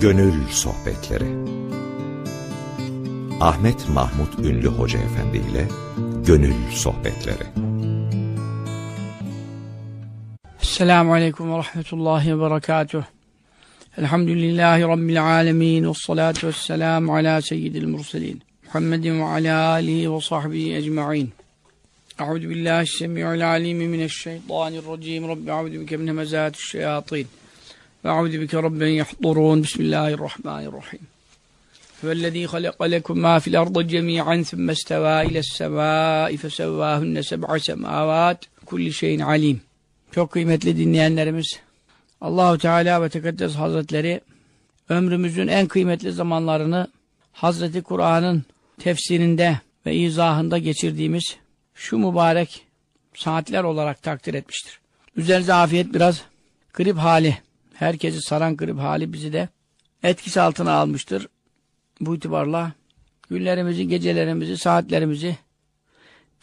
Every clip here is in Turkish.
Gönül Sohbetleri Ahmet Mahmut Ünlü Hoca Efendi ile Gönül Sohbetleri Esselamu Aleyküm ve Rahmetullahi ve Berekatuh. Elhamdülillahi Rabbil Alemin ve salatu ve selamu ala seyyidil murselin. Muhammedin ve ala alihi ve sahbihi ecma'in. Euzu billahi semi'ul alim mineşşeytanirracim. Rabbi euzu bike min hemezati'ş-şeyatin. Ve euzu bike rabben yahdurun. Bismillahirrahmanirrahim. Huvellezî halaka lekum mâ fil ardı cemî'an thumme istevâ iles-semâi fesevvâhunne seb'a semâvât. Kulli şeyin alim. Çok kıymetli dinleyenlerimiz, Allahu Teala ve Tekaddes Hazretleri ömrümüzün en kıymetli zamanlarını Hazreti Kur'an'ın tefsirinde ve izahında geçirdiğimiz şu mübarek saatler olarak takdir etmiştir. Üzerinize afiyet biraz grip hali, herkesi saran grip hali bizi de etkisi altına almıştır. Bu itibarla günlerimizi, gecelerimizi, saatlerimizi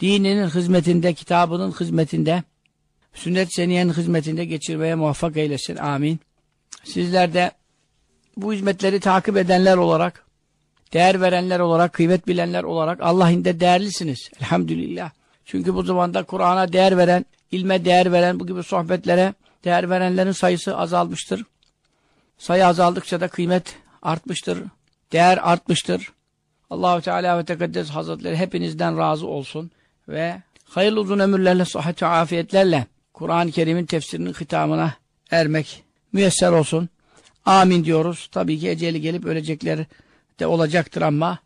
dininin hizmetinde, kitabının hizmetinde, sünnet seniyenin hizmetinde geçirmeye muvaffak eylesin. Amin. Sizler de bu hizmetleri takip edenler olarak, değer verenler olarak, kıymet bilenler olarak Allah'ın da değerlisiniz. Elhamdülillah. Çünkü bu zamanda Kur'an'a değer veren, ilme değer veren, bu gibi sohbetlere değer verenlerin sayısı azalmıştır. Sayı azaldıkça da kıymet artmıştır. Değer artmıştır. Allahu Teala ve Tekaddes Hazretleri hepinizden razı olsun ve hayırlı uzun ömürlerle, sıhhat ve afiyetlerle Kur'an-ı Kerim'in tefsirinin hitamına ermek müyesser olsun. Amin diyoruz. Tabii ki eceli gelip ölecekler de olacaktır ama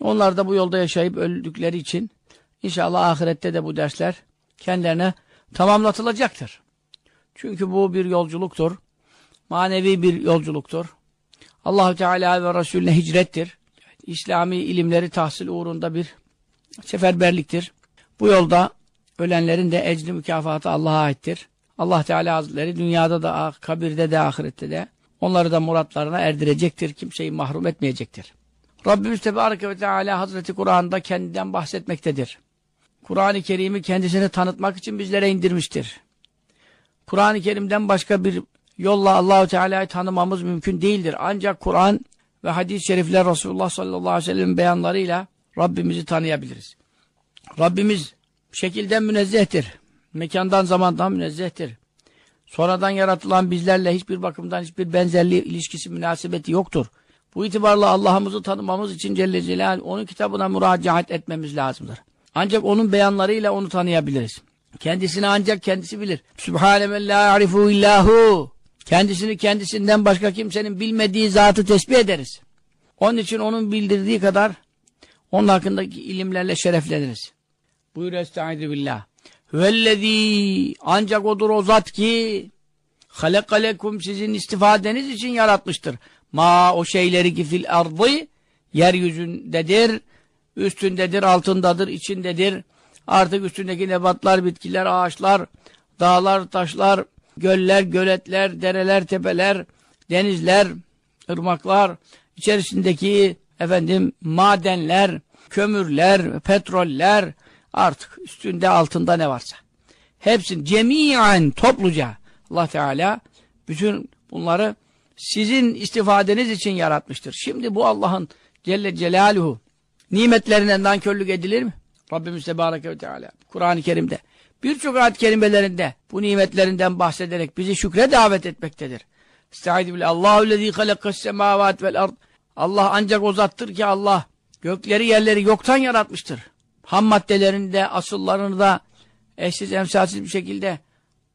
onlar da bu yolda yaşayıp öldükleri için inşallah ahirette de bu dersler kendilerine tamamlatılacaktır. Çünkü bu bir yolculuktur. Manevi bir yolculuktur. Allahu Teala ve Resulüne hicrettir. İslami ilimleri tahsil uğrunda bir seferberliktir. Bu yolda ölenlerin de ecri mükafatı Allah'a aittir. Allah Teala Hazretleri dünyada da, kabirde de, ahirette de onları da muratlarına erdirecektir. Kimseyi mahrum etmeyecektir. Rabbimiz Tebareke ve Teala Hazreti Kur'an'da kendinden bahsetmektedir. Kur'an-ı Kerim'i kendisini tanıtmak için bizlere indirmiştir. Kur'an-ı Kerim'den başka bir yolla Allahu Teala'yı tanımamız mümkün değildir. Ancak Kur'an ve hadis-i şerifler Resulullah sallallahu aleyhi ve sellem beyanlarıyla Rabbimizi tanıyabiliriz. Rabbimiz şekilden münezzehtir. Mekandan zamandan münezzehtir. Sonradan yaratılan bizlerle hiçbir bakımdan hiçbir benzerliği, ilişkisi, münasebeti yoktur. Bu itibarla Allah'ımızı tanımamız için Celle Celaluhu onun kitabına müracaat etmemiz lazımdır. Ancak onun beyanlarıyla onu tanıyabiliriz. Kendisini ancak kendisi bilir. Sübhane men la ya'rifu illahu. Kendisini kendisinden başka kimsenin bilmediği zatı tesbih ederiz. Onun için onun bildirdiği kadar onun hakkındaki ilimlerle şerefleniriz. Buyur estaizu billah. Hüvellezî ancak odur o zat ki halekalekum sizin istifadeniz için yaratmıştır. Ma o şeyleri ki fil ardı yeryüzündedir, üstündedir, altındadır, içindedir. Artık üstündeki nebatlar, bitkiler, ağaçlar, dağlar, taşlar, göller, göletler, dereler, tepeler, denizler, ırmaklar, içerisindeki efendim madenler, kömürler, petroller, artık üstünde altında ne varsa. Hepsini cemiyen topluca Allah Teala bütün bunları sizin istifadeniz için yaratmıştır. Şimdi bu Allah'ın Celle Celaluhu nimetlerinden nankörlük edilir mi? Rabbimiz Tebareke ve Teala Kur'an-ı Kerim'de birçok ayet kelimelerinde bu nimetlerinden bahsederek bizi şükre davet etmektedir. Estaizu billah. Allahu lezî halakas semâvât vel ard. Allah ancak o zattır ki Allah gökleri yerleri yoktan yaratmıştır. Ham maddelerini de asıllarını da eşsiz emsalsiz bir şekilde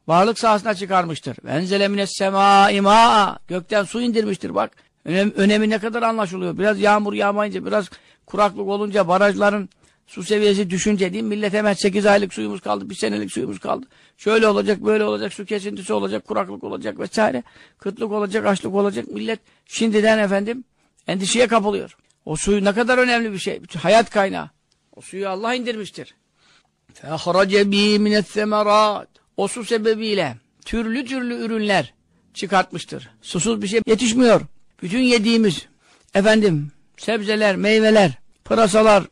varlık sahasına çıkarmıştır. Venzele mines semâ imâ. Gökten su indirmiştir bak. Önem, önemi ne kadar anlaşılıyor. Biraz yağmur yağmayınca, biraz kuraklık olunca, barajların su seviyesi düşünce değil mi? Millet hemen 8 aylık suyumuz kaldı, bir senelik suyumuz kaldı. Şöyle olacak, böyle olacak, su kesintisi olacak, kuraklık olacak vesaire. Kıtlık olacak, açlık olacak. Millet şimdiden efendim endişeye kapılıyor. O suyu ne kadar önemli bir şey. Hayat kaynağı. O suyu Allah indirmiştir. فَاَخْرَجَ بِهِ مِنَ الثَّمَرَاتِ O su sebebiyle türlü türlü ürünler çıkartmıştır. Susuz bir şey yetişmiyor. Bütün yediğimiz efendim sebzeler, meyveler, pırasalar,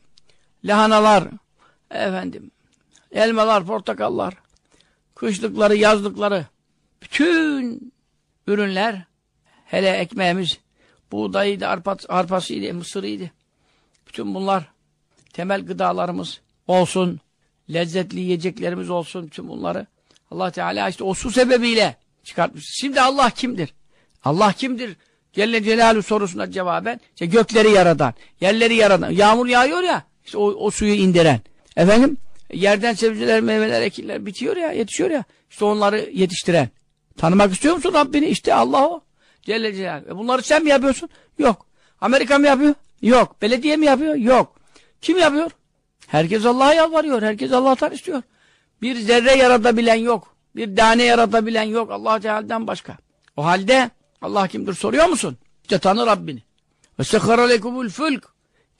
lahanalar, efendim elmalar, portakallar, kışlıkları, yazlıkları bütün ürünler hele ekmeğimiz buğdayıydı, arpa, arpasıydı, mısırıydı. Bütün bunlar temel gıdalarımız olsun, lezzetli yiyeceklerimiz olsun, bütün bunları Allah Teala işte o su sebebiyle çıkartmış. Şimdi Allah kimdir? Allah kimdir? Celle Celaluhu sorusuna cevaben işte gökleri yaradan, yerleri yaradan, yağmur yağıyor ya işte o, o suyu indiren. Efendim yerden sebzeler, meyveler, ekinler bitiyor ya, yetişiyor ya. İşte onları yetiştiren. Tanımak istiyor musun Rabbini? İşte Allah o. Celle Celaluhu. E bunları sen mi yapıyorsun? Yok. Amerika mı yapıyor? Yok. Belediye mi yapıyor? Yok. Kim yapıyor? Herkes Allah'a yalvarıyor. Herkes Allah'tan istiyor. Bir zerre yaratabilen yok. Bir tane yaratabilen yok. Allah Teala'dan başka. O halde Allah kimdir soruyor musun? İşte tanı Rabbini. Sekhara lekumul fülk.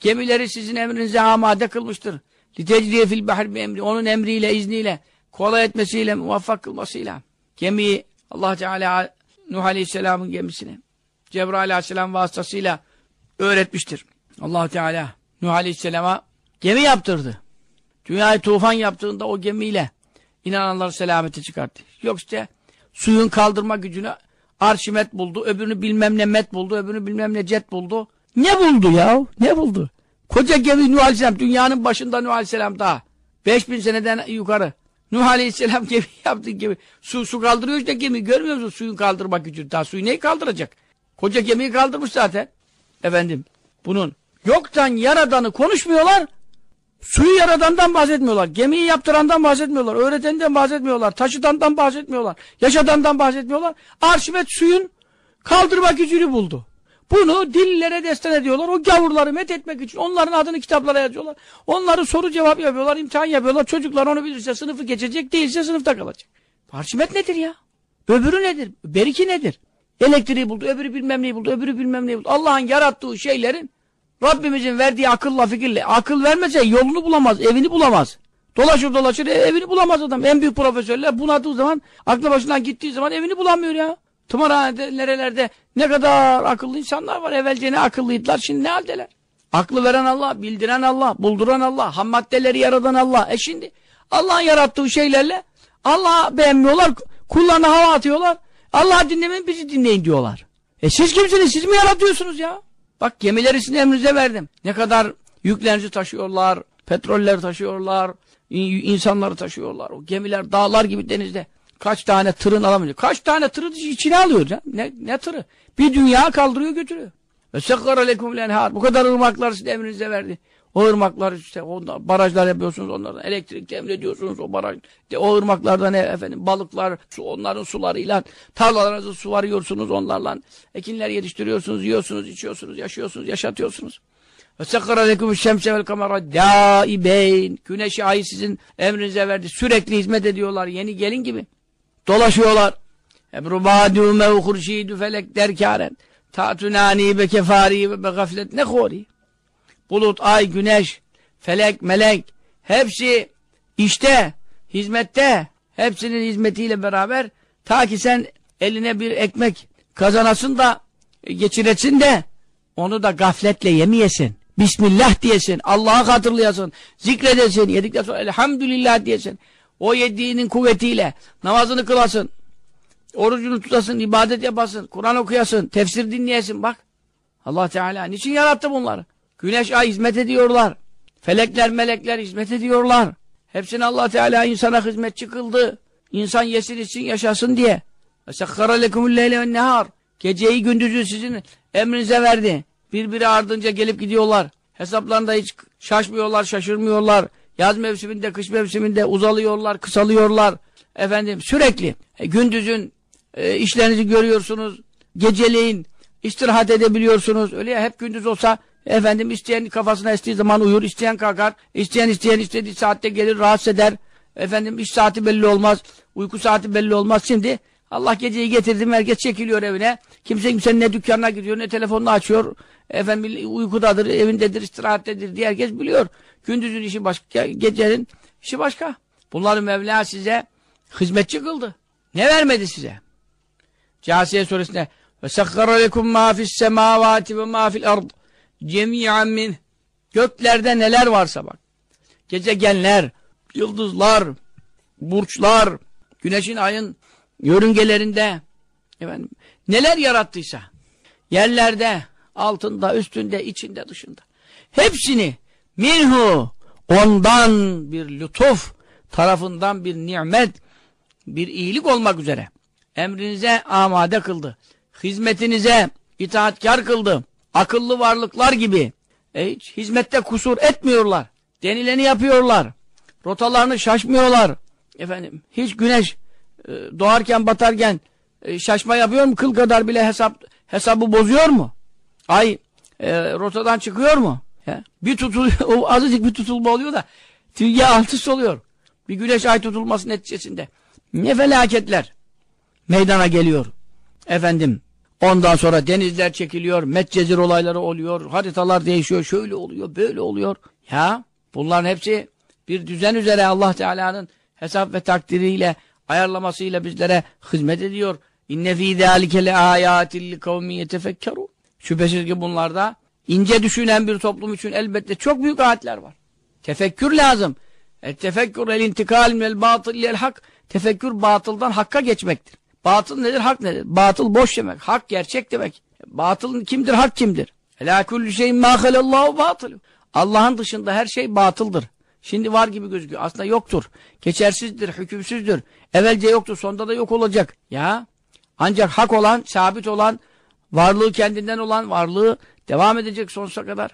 Gemileri sizin emrinize amade kılmıştır. Litecriye fil bahri emri. Onun emriyle, izniyle, kolay etmesiyle, muvaffak kılmasıyla. Gemiyi Allah Teala Nuh Aleyhisselam'ın gemisini Cebrail Aleyhisselam vasıtasıyla öğretmiştir. allah Teala Nuh Aleyhisselam'a gemi yaptırdı. Dünyayı tufan yaptığında o gemiyle inananları selamete çıkarttı. Yok işte suyun kaldırma gücünü Arşimet buldu, öbürünü bilmem ne met buldu, öbürünü bilmem ne cet buldu. Ne buldu ya? Ne buldu? Koca gemi Nuh Aleyhisselam, dünyanın başında Nuh Aleyhisselam daha. 5000 seneden yukarı. Nuh Aleyhisselam gemi yaptı gemi. Su, su kaldırıyor işte gemi. Görmüyor musun suyun kaldırma gücünü? Daha suyu neyi kaldıracak? Koca gemiyi kaldırmış zaten. Efendim, bunun yoktan yaradanı konuşmuyorlar. Suyu yaradandan bahsetmiyorlar. Gemiyi yaptırandan bahsetmiyorlar. Öğretenden bahsetmiyorlar. Taşıdandan bahsetmiyorlar. Yaşadandan bahsetmiyorlar. Arşimet suyun kaldırma gücünü buldu. Bunu dillere destan ediyorlar. O gavurları met etmek için onların adını kitaplara yazıyorlar. Onları soru cevap yapıyorlar, imtihan yapıyorlar. Çocuklar onu bilirse sınıfı geçecek, değilse sınıfta kalacak. Arşimet nedir ya? Öbürü nedir? Beriki nedir? Elektriği buldu, öbürü bilmem neyi buldu, öbürü bilmem neyi buldu. Allah'ın yarattığı şeylerin Rabbimizin verdiği akılla fikirle akıl vermese yolunu bulamaz, evini bulamaz. Dolaşır dolaşır evini bulamaz adam. En büyük profesörler bunadığı zaman aklı başından gittiği zaman evini bulamıyor ya. Tımarhanede nerelerde ne kadar akıllı insanlar var. Evvelce ne akıllıydılar şimdi ne haldeler. Aklı veren Allah, bildiren Allah, bulduran Allah, ham maddeleri yaradan Allah. E şimdi Allah'ın yarattığı şeylerle Allah'ı beğenmiyorlar, kullarına hava atıyorlar. Allah'ı dinlemeyin bizi dinleyin diyorlar. E siz kimsiniz? Siz mi yaratıyorsunuz ya? Bak gemileri sizin emrinize verdim. Ne kadar yüklerinizi taşıyorlar, petroller taşıyorlar, insanları taşıyorlar. O gemiler dağlar gibi denizde. Kaç tane tırın alamıyor. Kaç tane tırı içine alıyor ya. Ne, ne tırı? Bir dünya kaldırıyor götürüyor. Ve sekkara lekum. Bu kadar ırmaklar size emrinize verdi. O ırmaklar işte onlar, barajlar yapıyorsunuz onlardan. Elektrik temin ediyorsunuz o baraj. De, o ırmaklardan efendim balıklar, su, onların sularıyla tarlalarınızı su varıyorsunuz onlarla. Ekinler yetiştiriyorsunuz, yiyorsunuz, içiyorsunuz, yaşıyorsunuz, yaşatıyorsunuz. Ve sekkara lekum şemse vel kamera daibeyn. Güneşi ayı sizin emrinize verdi. Sürekli hizmet ediyorlar. Yeni gelin gibi. Dolaşıyorlar. Ebrubadü mevhurşidü felek derkaren. Ta'tunani be kefari ve be gaflet ne khori. Bulut, ay, güneş, felek, melek hepsi işte, hizmette, hepsinin hizmetiyle beraber ta ki sen eline bir ekmek kazanasın da geçiresin de onu da gafletle yemeyesin. Bismillah diyesin, Allah'a hatırlayasın, zikredesin, yedikten sonra elhamdülillah diyesin. O yediğinin kuvvetiyle namazını kılasın, orucunu tutasın, ibadet yapasın, Kur'an okuyasın, tefsir dinleyesin bak. Allah Teala niçin yarattı bunları? Güneş, ay hizmet ediyorlar. Felekler, melekler hizmet ediyorlar. Hepsini Allah Teala insana hizmetçi kıldı. İnsan yesin için yaşasın diye. Lekumul leyle ve nehar. Geceyi gündüzü sizin emrinize verdi. Birbiri ardınca gelip gidiyorlar. Hesaplarında hiç şaşmıyorlar, şaşırmıyorlar. Yaz mevsiminde, kış mevsiminde uzalıyorlar, kısalıyorlar. Efendim sürekli e, gündüzün e, işlerinizi görüyorsunuz. Geceleyin istirahat edebiliyorsunuz. Öyle ya hep gündüz olsa efendim isteyen kafasına estiği zaman uyur, isteyen kalkar. isteyen isteyen istediği saatte gelir, rahatsız eder. Efendim iş saati belli olmaz, uyku saati belli olmaz. Şimdi Allah geceyi getirdi, herkes çekiliyor evine. Kimse kimsenin ne dükkanına gidiyor, ne telefonunu açıyor. Efendim uykudadır, evindedir, istirahattedir diye herkes biliyor. Gündüzün işi başka, gecenin işi başka. Bunları Mevla size hizmetçi kıldı. Ne vermedi size? Câsiye suresinde ve sakkara lekum mâ fis semâvâti ve mâ fil ard cemî'an min göklerde neler varsa bak. Gezegenler, yıldızlar, burçlar, güneşin ayın yörüngelerinde efendim neler yarattıysa yerlerde altında, üstünde, içinde, dışında. Hepsini minhu ondan bir lütuf tarafından bir nimet, bir iyilik olmak üzere emrinize amade kıldı. Hizmetinize itaatkar kıldı. Akıllı varlıklar gibi e, hiç hizmette kusur etmiyorlar. Denileni yapıyorlar. Rotalarını şaşmıyorlar. Efendim hiç güneş doğarken batarken e, şaşma yapıyor mu? Kıl kadar bile hesap hesabı bozuyor mu? Ay e, rotadan çıkıyor mu? Ya, bir tutul azıcık bir tutulma oluyor da dünya alt üst oluyor. Bir güneş ay tutulması neticesinde. Ne felaketler meydana geliyor. Efendim ondan sonra denizler çekiliyor, Medcezir olayları oluyor, haritalar değişiyor, şöyle oluyor, böyle oluyor. Ya bunların hepsi bir düzen üzere Allah Teala'nın hesap ve takdiriyle ayarlamasıyla bizlere hizmet ediyor. İnne fî zâlike le âyâtil yetefekkerûn. Şüphesiz ki bunlarda ince düşünen bir toplum için elbette çok büyük ayetler var. Tefekkür lazım. Et tefekkür el intikal minel batıl ilel hak. Tefekkür batıldan hakka geçmektir. Batıl nedir? Hak nedir? Batıl boş demek. Hak gerçek demek. Batıl kimdir? Hak kimdir? Elâ kulli şeyin mâ halallâhu batılu. Allah'ın dışında her şey batıldır. Şimdi var gibi gözüküyor. Aslında yoktur. Geçersizdir, hükümsüzdür. Evvelce yoktu, sonda da yok olacak. Ya ancak hak olan, sabit olan, varlığı kendinden olan, varlığı devam edecek sonsuza kadar.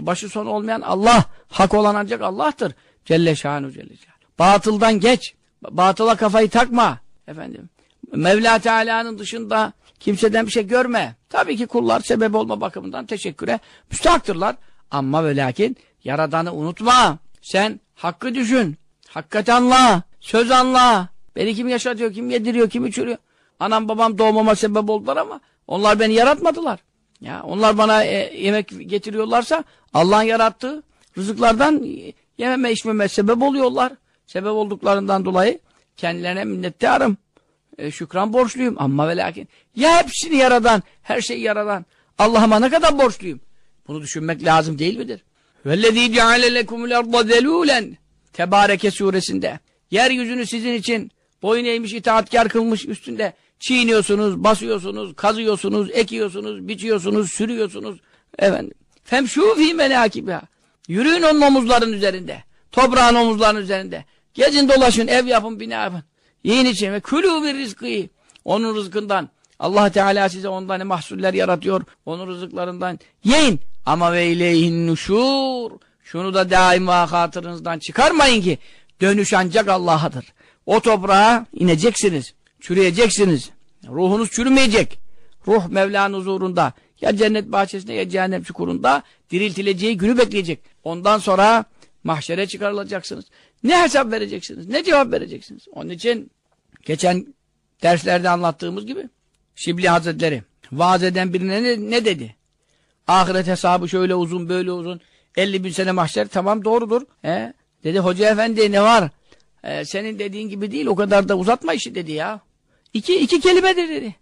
Başı sonu olmayan Allah. Hak olan ancak Allah'tır. Celle şanu celle şanu. Batıldan geç. Batıla kafayı takma. Efendim. Mevla Teala'nın dışında kimseden bir şey görme. Tabii ki kullar sebep olma bakımından teşekküre müstahaktırlar. Ama ve lakin Yaradan'ı unutma. Sen hakkı düşün. Hakikati anla. Söz anla. Beni kim yaşatıyor, kim yediriyor, kim içiriyor. Anam babam doğmama sebep oldular ama onlar beni yaratmadılar. Ya onlar bana e, yemek getiriyorlarsa Allah'ın yarattığı rızıklardan yememe içmeme sebep oluyorlar. Sebep olduklarından dolayı kendilerine minnettarım. E, şükran borçluyum ama ve lakin ya hepsini yaradan, her şeyi yaradan Allah'ıma ne kadar borçluyum? Bunu düşünmek lazım değil midir? Vellezî ceale lekumul erda zelûlen Tebareke suresinde. Yeryüzünü sizin için boyun eğmiş, itaatkar kılmış üstünde. Çiğniyorsunuz, basıyorsunuz, kazıyorsunuz, ekiyorsunuz, biçiyorsunuz, sürüyorsunuz. Efendim. Femşû fî melâkibâ. Yürüyün onun omuzların üzerinde. Toprağın omuzlarının üzerinde. Gezin dolaşın, ev yapın, bina yapın. Yiyin için ve külû bir rızkıyı. Onun rızkından. Allah Teala size ondan mahsuller yaratıyor. Onun rızıklarından yiyin. Ama ve ileyhin nuşur. Şunu da daima hatırınızdan çıkarmayın ki dönüş ancak Allah'adır. O toprağa ineceksiniz. Çürüyeceksiniz. Ruhunuz çürümeyecek. Ruh Mevla'nın huzurunda ya cennet bahçesinde ya cehennem çukurunda diriltileceği günü bekleyecek. Ondan sonra mahşere çıkarılacaksınız. Ne hesap vereceksiniz? Ne cevap vereceksiniz? Onun için geçen derslerde anlattığımız gibi Şibli Hazretleri vaaz eden birine ne, ne dedi? Ahiret hesabı şöyle uzun böyle uzun 50 bin sene mahşer tamam doğrudur. He? Dedi hoca efendi ne var? Ee, senin dediğin gibi değil o kadar da uzatma işi dedi ya. İki, iki kelimedir dedi.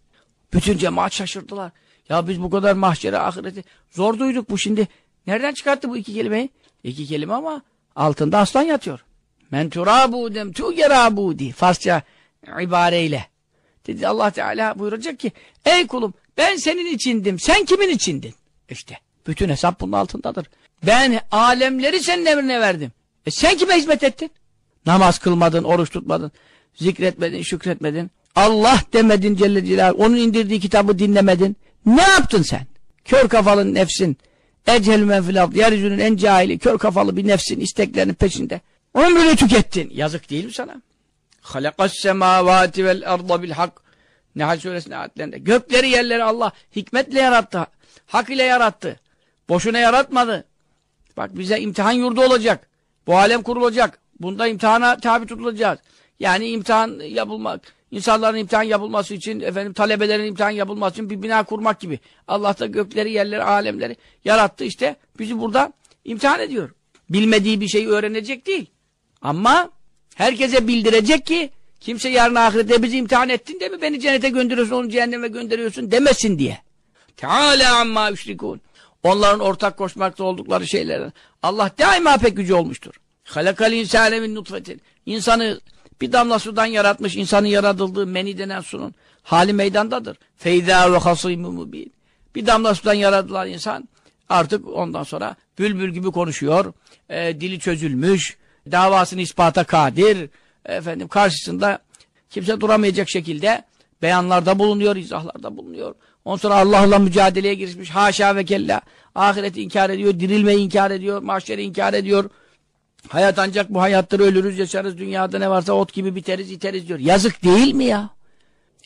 Bütün cemaat şaşırdılar. Ya biz bu kadar mahşere ahireti zor duyduk bu şimdi. Nereden çıkarttı bu iki kelimeyi? İki kelime ama altında aslan yatıyor. Men turabudem tugerabudi. Farsça ibareyle. Dedi Allah Teala buyuracak ki ey kulum ben senin içindim. Sen kimin içindin? İşte bütün hesap bunun altındadır. Ben alemleri senin emrine verdim. E sen kime hizmet ettin? Namaz kılmadın, oruç tutmadın, zikretmedin, şükretmedin. Allah demedin Celle Celaluhu. Onun indirdiği kitabı dinlemedin. Ne yaptın sen? Kör kafalı nefsin. Ecel menfilat. Yeryüzünün en cahili, kör kafalı bir nefsin isteklerinin peşinde. Ömrünü tükettin. Yazık değil mi sana? Halakas semavati vel arda bil hak. Nehal suresinin ayetlerinde. Gökleri yerleri Allah hikmetle yarattı. Hak ile yarattı. Boşuna yaratmadı. Bak bize imtihan yurdu olacak. Bu alem kurulacak. Bunda imtihana tabi tutulacağız. Yani imtihan yapılmak, insanların imtihan yapılması için, efendim talebelerin imtihan yapılması için bir bina kurmak gibi. Allah da gökleri, yerleri, alemleri yarattı işte. Bizi burada imtihan ediyor. Bilmediği bir şeyi öğrenecek değil. Ama herkese bildirecek ki kimse yarın ahirette bizi imtihan ettin de mi beni cennete gönderiyorsun, onu cehenneme gönderiyorsun demesin diye. Teala amma üşrikun. Onların ortak koşmakta oldukları şeylerden. Allah daima pek gücü olmuştur. Halakal insane min nutfetin. İnsanı bir damla sudan yaratmış. insanın yaratıldığı meni denen sunun hali meydandadır. Feyda ve hasîmü mubin. Bir damla sudan yaratılan insan artık ondan sonra bülbül gibi konuşuyor. E, dili çözülmüş. Davasını ispata kadir. Efendim karşısında kimse duramayacak şekilde beyanlarda bulunuyor, izahlarda bulunuyor. Ondan sonra Allah'la mücadeleye girişmiş. Haşa ve kella. Ahireti inkar ediyor, dirilmeyi inkar ediyor, mahşeri inkar ediyor. Hayat ancak bu hayattır, ölürüz, yaşarız, dünyada ne varsa ot gibi biteriz, iteriz diyor. Yazık değil mi ya?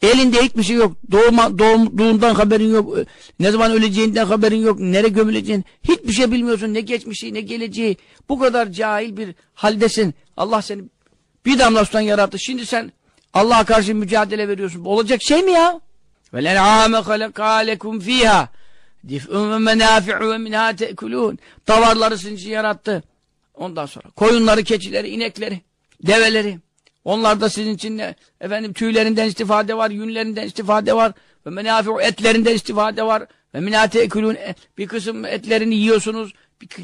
Elinde hiçbir şey yok. Doğma, doğumduğundan haberin yok. Ne zaman öleceğinden haberin yok. Nereye gömüleceğin. Hiçbir şey bilmiyorsun. Ne geçmişi ne geleceği. Bu kadar cahil bir haldesin. Allah seni bir damla sudan yarattı. Şimdi sen Allah'a karşı mücadele veriyorsun. Olacak şey mi ya? وَلَنْعَامَ خَلَقَا لَكُمْ ف۪يهَا دِفْءٌ وَمَنَافِعُ وَمِنْهَا تَأْكُلُونَ Davarları sizin için yarattı. Ondan sonra koyunları, keçileri, inekleri, develeri. Onlar da sizin için ne? Efendim tüylerinden istifade var, yünlerinden istifade var. Ve menafi'u etlerinden istifade var. Ve minate ekulun bir kısım etlerini yiyorsunuz.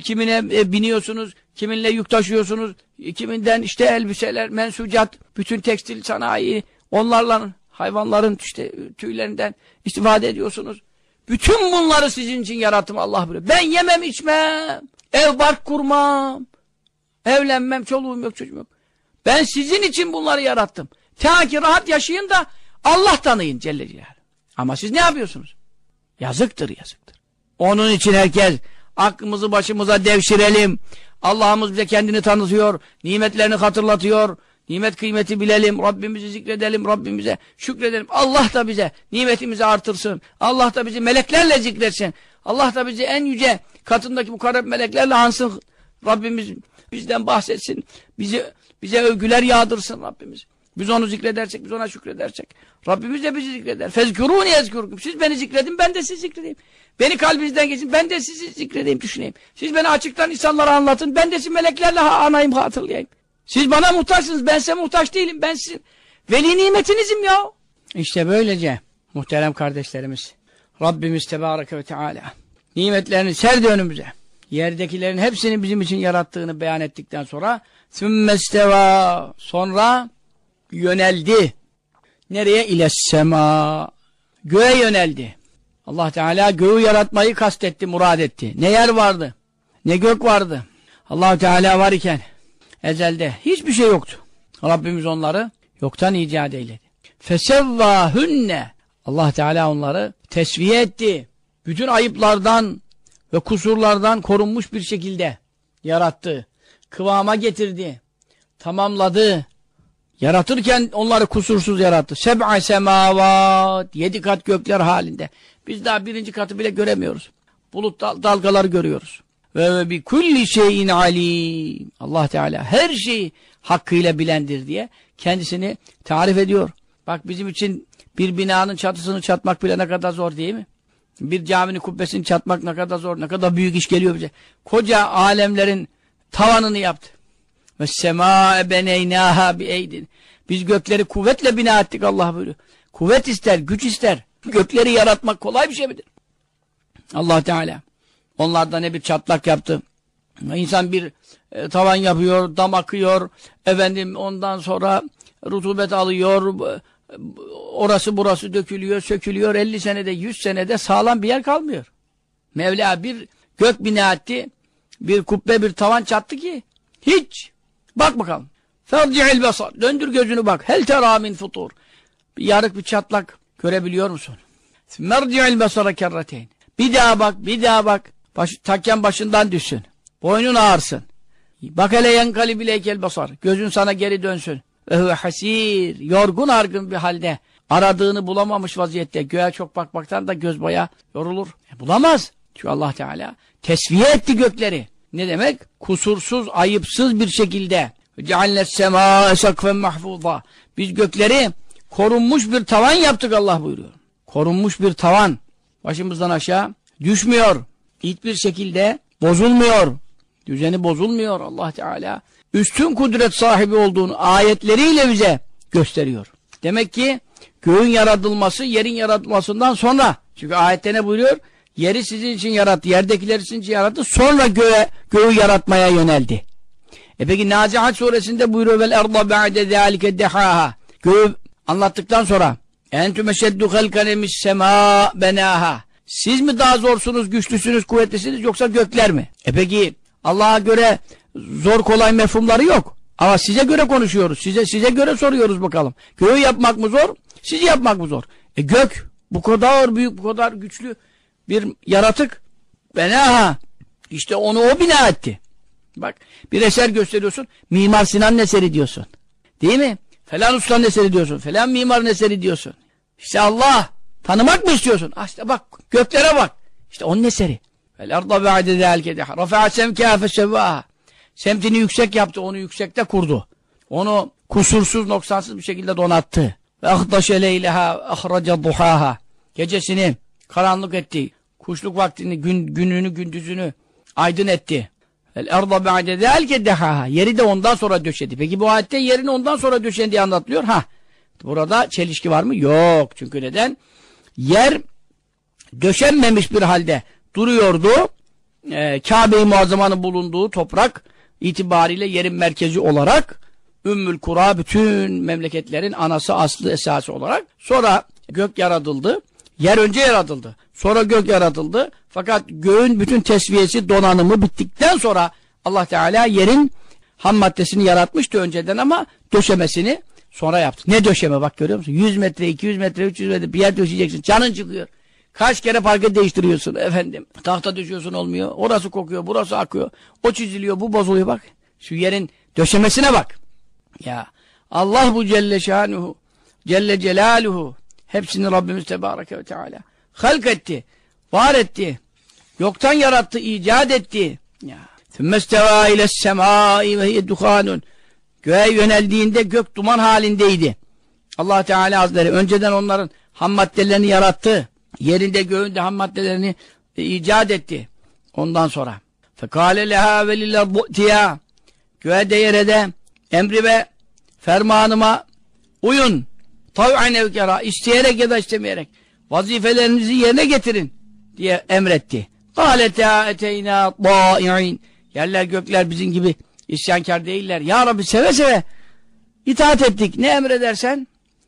Kimine e, biniyorsunuz, kiminle yük taşıyorsunuz. Kiminden işte elbiseler, mensucat, bütün tekstil sanayi, onlarla hayvanların işte tüylerinden istifade ediyorsunuz. Bütün bunları sizin için yarattım Allah bilir. Ben yemem içmem, ev bark kurmam, evlenmem, çoluğum yok çocuğum yok. Ben sizin için bunları yarattım. Ta ki rahat yaşayın da Allah tanıyın Celle Celaluhu. Ama siz ne yapıyorsunuz? Yazıktır yazıktır. Onun için herkes aklımızı başımıza devşirelim. Allah'ımız bize kendini tanıtıyor, nimetlerini hatırlatıyor. Nimet kıymeti bilelim, Rabbimizi zikredelim, Rabbimize şükredelim. Allah da bize nimetimizi artırsın. Allah da bizi meleklerle zikretsin. Allah da bizi en yüce katındaki bu karab meleklerle ansın. Rabbimiz bizden bahsetsin. Bizi bize övgüler yağdırsın Rabbimiz. Biz onu zikredersek, biz ona şükredersek. Rabbimiz de bizi zikreder. Fezkurûni yezkurkum. Siz beni zikredin, ben de sizi zikredeyim. Beni kalbinizden geçin, ben de sizi zikredeyim, düşüneyim. Siz beni açıktan insanlara anlatın, ben de sizi meleklerle anayım, hatırlayayım. Siz bana muhtaçsınız, ben size muhtaç değilim. Ben sizin veli nimetinizim ya. İşte böylece muhterem kardeşlerimiz. Rabbimiz Tebareke ve Teala nimetlerini serdi önümüze. Yerdekilerin hepsini bizim için yarattığını beyan ettikten sonra sümmesteva sonra yöneldi. Nereye? İlessema. Göğe yöneldi. Allah Teala göğü yaratmayı kastetti, murad etti. Ne yer vardı? Ne gök vardı? allah Teala var iken ezelde hiçbir şey yoktu. Rabbimiz onları yoktan icat eyledi. Fesevvâhünne Allah Teala onları tesviye etti. Bütün ayıplardan ve kusurlardan korunmuş bir şekilde yarattı. Kıvama getirdi. Tamamladı. Yaratırken onları kusursuz yarattı. Seb'a semavat. Yedi kat gökler halinde. Biz daha birinci katı bile göremiyoruz. Bulut dalgaları görüyoruz. Ve bir kulli şeyin alim. Allah Teala her şeyi hakkıyla bilendir diye kendisini tarif ediyor. Bak bizim için bir binanın çatısını çatmak bile ne kadar zor değil mi? Bir caminin kubbesini çatmak ne kadar zor, ne kadar büyük iş geliyor bize. Koca alemlerin tavanını yaptı. Ve semâe beneynâhâ bi eydin. Biz gökleri kuvvetle bina ettik Allah buyuruyor. Kuvvet ister, güç ister. Gökleri yaratmak kolay bir şey midir? Allah Teala. Onlarda ne bir çatlak yaptı. İnsan bir e, tavan yapıyor, dam akıyor. Efendim ondan sonra rutubet alıyor. Orası burası dökülüyor, sökülüyor. 50 senede, 100 senede sağlam bir yer kalmıyor. Mevla bir gök bina etti. Bir kubbe, bir tavan çattı ki hiç. Bak bakalım. Ferci'il basar. Döndür gözünü bak. Hel terâ min futur. Bir yarık bir çatlak görebiliyor musun? Merci'il basara kerrateyn. Bir daha bak, bir daha bak. Baş, takken başından düşsün. Boynun ağırsın. Bak hele yenkali bileykel basar. Gözün sana geri dönsün. Ve hasir. Yorgun argın bir halde. Aradığını bulamamış vaziyette. Göğe çok bakmaktan da göz boya yorulur. E, bulamaz. Çünkü Allah Teala tesviye etti gökleri. Ne demek? Kusursuz, ayıpsız bir şekilde. cealnes semâ sakfen mahfûzâ. Biz gökleri korunmuş bir tavan yaptık Allah buyuruyor. Korunmuş bir tavan. Başımızdan aşağı düşmüyor. Hiçbir şekilde bozulmuyor. Düzeni bozulmuyor Allah Teala. Üstün kudret sahibi olduğunu ayetleriyle bize gösteriyor. Demek ki göğün yaratılması yerin yaratılmasından sonra. Çünkü ayette ne buyuruyor? Yeri sizin için yarattı, yerdekileri sizin için yarattı. Sonra göğe, göğü yaratmaya yöneldi. E peki Nazihat suresinde buyuruyor vel erda ba'de zâlike dehaha. Göğü anlattıktan sonra entüm eşeddu halkanemis semâ benâha. Siz mi daha zorsunuz, güçlüsünüz, kuvvetlisiniz yoksa gökler mi? E peki Allah'a göre zor kolay mefhumları yok. Ama size göre konuşuyoruz. Size size göre soruyoruz bakalım. Göğü yapmak mı zor? Sizi yapmak mı zor? E gök bu kadar büyük, bu kadar güçlü bir yaratık. Benaha. İşte onu o bina etti. Bak bir eser gösteriyorsun. Mimar Sinan'ın eseri diyorsun. Değil mi? Falan ustanın eseri diyorsun. Falan mimarın eseri diyorsun. İşte Allah. Tanımak mı istiyorsun? İşte bak göklere bak. İşte onun eseri. Vel arda ba'de zâlike deha. Rafa'a semkâ fesevvâha. Semtini yüksek yaptı. Onu yüksekte kurdu. Onu kusursuz noksansız bir şekilde donattı. Ve ahdaşe leyleha ahraca duhaha. Gecesini karanlık etti. Kuşluk vaktini, gün, gününü, gündüzünü aydın etti. El arda ba'de zâlike dehaha. Yeri de ondan sonra döşedi. Peki bu ayette yerin ondan sonra döşendiği anlatılıyor. Ha. Burada çelişki var mı? Yok. Çünkü neden? Yer döşenmemiş bir halde duruyordu. Ee, Kabe-i Muazzama'nın bulunduğu toprak itibariyle yerin merkezi olarak Ümmül Kura bütün memleketlerin anası aslı esası olarak sonra gök yaratıldı. Yer önce yaratıldı. Sonra gök yaratıldı. Fakat göğün bütün tesviyesi donanımı bittikten sonra Allah Teala yerin ham maddesini yaratmıştı önceden ama döşemesini sonra yaptı. Ne döşeme bak görüyor musun? 100 metre, 200 metre, 300 metre bir yer döşeyeceksin. Canın çıkıyor. Kaç kere parke değiştiriyorsun efendim. Tahta düşüyorsun olmuyor. Orası kokuyor, burası akıyor. O çiziliyor, bu bozuluyor bak. Şu yerin döşemesine bak. Ya Allah bu Celle Şanuhu, Celle Celaluhu hepsini Rabbimiz Tebareke ve Teala halk etti, var etti. Yoktan yarattı, icat etti. Ya. Thümmesteva ile semai ve hiye duhanun. Göğe yöneldiğinde gök duman halindeydi. Allah Teala Hazretleri önceden onların ham maddelerini yarattı. Yerinde göğünde ham maddelerini e, icat etti. Ondan sonra. Fekale leha ve lillah Göğe de yere de emri ve fermanıma uyun. Tav'an evkera isteyerek ya da istemeyerek vazifelerinizi yerine getirin diye emretti. Kâlete eteyna dâ'i'in Yerler gökler bizim gibi isyankar değiller. Ya Rabbi seve seve itaat ettik. Ne emredersen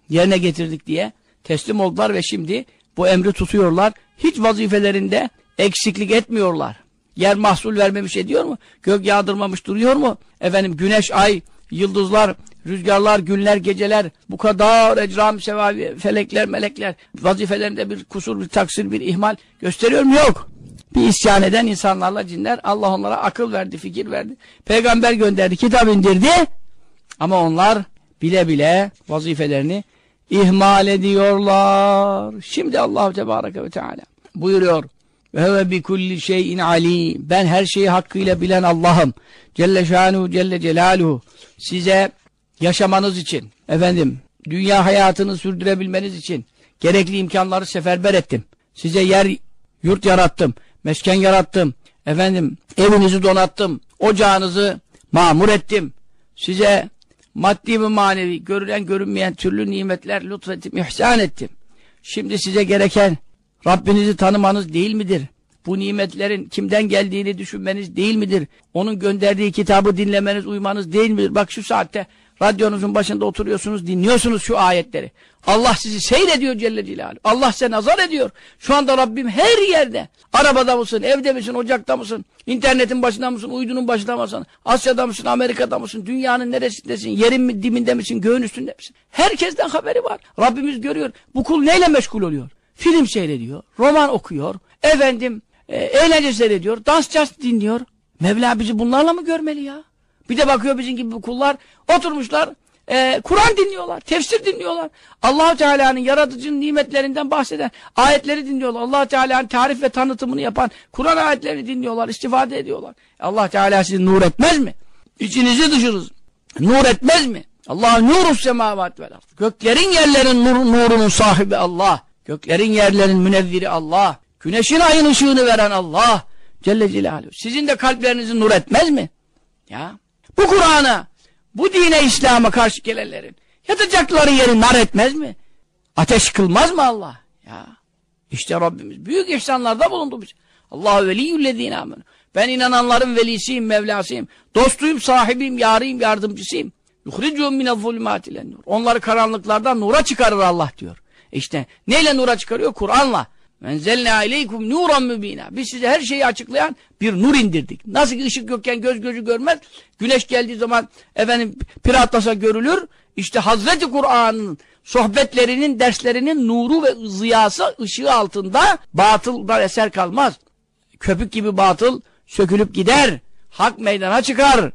yerine getirdik diye teslim oldular ve şimdi bu emri tutuyorlar. Hiç vazifelerinde eksiklik etmiyorlar. Yer mahsul vermemiş ediyor mu? Gök yağdırmamış duruyor mu? Efendim güneş, ay, yıldızlar, rüzgarlar, günler, geceler bu kadar ecram, sevavi, felekler, melekler vazifelerinde bir kusur, bir taksir, bir ihmal gösteriyor mu? Yok. Bir isyan eden insanlarla cinler Allah onlara akıl verdi, fikir verdi. Peygamber gönderdi, kitap indirdi. Ama onlar bile bile vazifelerini ihmal ediyorlar. Şimdi Allah Tebareke ve Teala buyuruyor. Ve ve bi kulli şeyin ali. Ben her şeyi hakkıyla bilen Allah'ım. Celle şanuhu celle celaluhu. Size yaşamanız için, efendim, dünya hayatını sürdürebilmeniz için gerekli imkanları seferber ettim. Size yer, yurt yarattım, mesken yarattım. Efendim, evinizi donattım, ocağınızı mamur ettim. Size maddi ve manevi, görülen görünmeyen türlü nimetler lütfettim, ihsan ettim. Şimdi size gereken Rabbinizi tanımanız değil midir? Bu nimetlerin kimden geldiğini düşünmeniz değil midir? Onun gönderdiği kitabı dinlemeniz, uymanız değil midir? Bak şu saatte radyonuzun başında oturuyorsunuz, dinliyorsunuz şu ayetleri. Allah sizi seyrediyor Celle Celaluhu. Allah size nazar ediyor. Şu anda Rabbim her yerde. Arabada mısın, evde misin, ocakta mısın, internetin başında mısın, uydunun başında mısın, Asya'da mısın, Amerika'da mısın, dünyanın neresindesin, yerin mi, dibinde misin, göğün üstünde misin? Herkesten haberi var. Rabbimiz görüyor. Bu kul neyle meşgul oluyor? Film seyrediyor, roman okuyor, efendim e, eğlence seyrediyor, dans cas dinliyor. Mevla bizi bunlarla mı görmeli ya? Bir de bakıyor bizim gibi kullar oturmuşlar e, Kur'an dinliyorlar, tefsir dinliyorlar. allah Teala'nın yaratıcının nimetlerinden bahseden ayetleri dinliyorlar. allah Teala'nın tarif ve tanıtımını yapan Kur'an ayetlerini dinliyorlar, istifade ediyorlar. allah Teala sizi nur etmez mi? İçinizi dışınız nur etmez mi? Allah nurus semavat vel ard. Göklerin yerlerin nur, nurunun sahibi Allah. Göklerin yerlerin münevviri Allah. Güneşin ayın ışığını veren Allah. Celle Celaluhu. Sizin de kalplerinizi nur etmez mi? Ya. Bu Kur'an'a, bu dine İslam'a karşı gelenlerin yatacakları yeri nar etmez mi? Ateş kılmaz mı Allah? Ya. İşte Rabbimiz büyük ihsanlarda bulundu biz. Allahu veliyyüllezine amenu. Ben inananların velisiyim, mevlasıyım. Dostuyum, sahibiyim, yarıyım, yardımcısıyım. Yuhricum mine zulümatilen nur. Onları karanlıklardan nura çıkarır Allah diyor. İşte neyle nura çıkarıyor? Kur'an'la. Enzelna aleykum nuran mübina. Biz size her şeyi açıklayan bir nur indirdik. Nasıl ki ışık yokken göz gözü görmez. Güneş geldiği zaman efendim piratlasa görülür. İşte Hazreti Kur'an'ın sohbetlerinin, derslerinin nuru ve ziyası ışığı altında batıldan eser kalmaz. Köpük gibi batıl sökülüp gider. Hak meydana çıkar.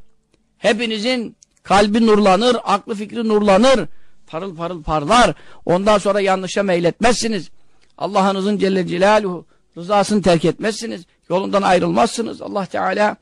Hepinizin kalbi nurlanır, aklı fikri nurlanır. Parıl parıl parlar. Ondan sonra yanlışa meyletmezsiniz. Allah'ınızın Celle Celaluhu rızasını terk etmezsiniz. Yolundan ayrılmazsınız. Allah Teala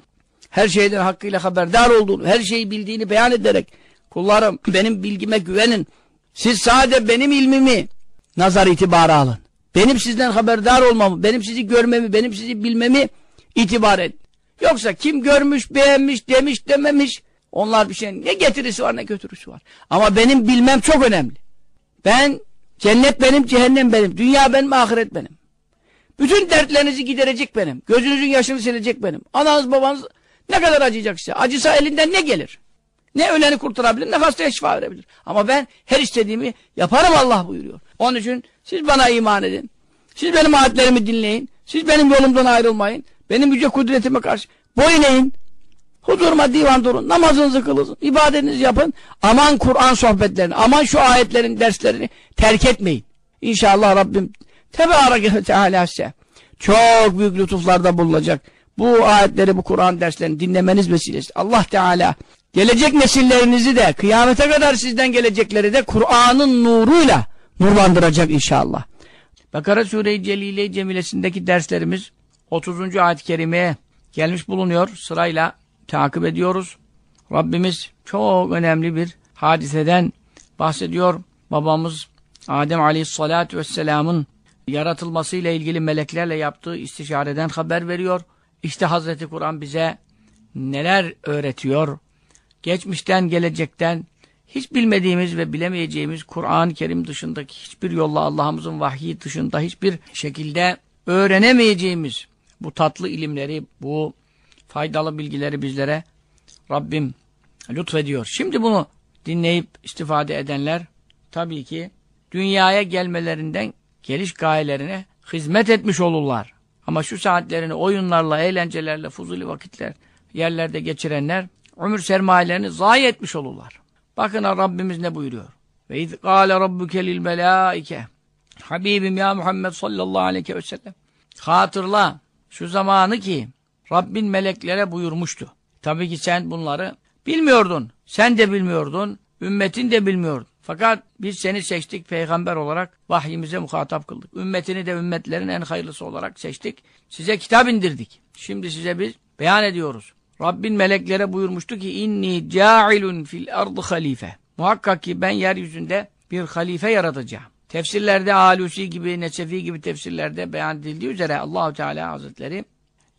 her şeyden hakkıyla haberdar olduğunu, her şeyi bildiğini beyan ederek kullarım benim bilgime güvenin. Siz sadece benim ilmimi nazar itibara alın. Benim sizden haberdar olmamı, benim sizi görmemi, benim sizi bilmemi itibar et. Yoksa kim görmüş, beğenmiş, demiş, dememiş onlar bir şey ne getirisi var ne götürüsü var. Ama benim bilmem çok önemli. Ben cennet benim, cehennem benim, dünya benim, ahiret benim. Bütün dertlerinizi giderecek benim. Gözünüzün yaşını silecek benim. Ananız babanız ne kadar acıyacak size. Acısa elinden ne gelir? Ne öleni kurtarabilir ne hastaya şifa verebilir. Ama ben her istediğimi yaparım Allah buyuruyor. Onun için siz bana iman edin. Siz benim ayetlerimi dinleyin. Siz benim yolumdan ayrılmayın. Benim yüce kudretime karşı boyun eğin. Huzuruma divan durun. Namazınızı kılın. ibadetinizi yapın. Aman Kur'an sohbetlerini, aman şu ayetlerin derslerini terk etmeyin. İnşallah Rabbim Tebareke Teala size çok büyük lütuflarda bulunacak. Bu ayetleri, bu Kur'an derslerini dinlemeniz vesilesi. Allah Teala gelecek nesillerinizi de, kıyamete kadar sizden gelecekleri de Kur'an'ın nuruyla nurlandıracak inşallah. Bakara Sure-i Celile-i Cemilesindeki derslerimiz 30. ayet-i kerimeye gelmiş bulunuyor. Sırayla takip ediyoruz. Rabbimiz çok önemli bir hadiseden bahsediyor. Babamız Adem Aleyhisselatü Vesselam'ın yaratılmasıyla ilgili meleklerle yaptığı istişareden haber veriyor. İşte Hazreti Kur'an bize neler öğretiyor. Geçmişten, gelecekten hiç bilmediğimiz ve bilemeyeceğimiz Kur'an-ı Kerim dışındaki hiçbir yolla Allah'ımızın vahyi dışında hiçbir şekilde öğrenemeyeceğimiz bu tatlı ilimleri, bu faydalı bilgileri bizlere Rabbim lütfediyor. Şimdi bunu dinleyip istifade edenler tabii ki dünyaya gelmelerinden geliş gayelerine hizmet etmiş olurlar. Ama şu saatlerini oyunlarla, eğlencelerle, fuzuli vakitler yerlerde geçirenler ömür sermayelerini zayi etmiş olurlar. Bakın Rabbimiz ne buyuruyor? Ve iz kâle rabbuke lil melâike Habibim ya Muhammed sallallahu aleyhi ve sellem Hatırla şu zamanı ki Rabbin meleklere buyurmuştu. Tabii ki sen bunları bilmiyordun. Sen de bilmiyordun. Ümmetin de bilmiyordu. Fakat biz seni seçtik peygamber olarak vahyimize muhatap kıldık. Ümmetini de ümmetlerin en hayırlısı olarak seçtik. Size kitap indirdik. Şimdi size biz beyan ediyoruz. Rabbin meleklere buyurmuştu ki inni ca'ilun fil ardı halife. Muhakkak ki ben yeryüzünde bir halife yaratacağım. Tefsirlerde Alusi gibi, Nesefi gibi tefsirlerde beyan edildiği üzere Allahu Teala Hazretleri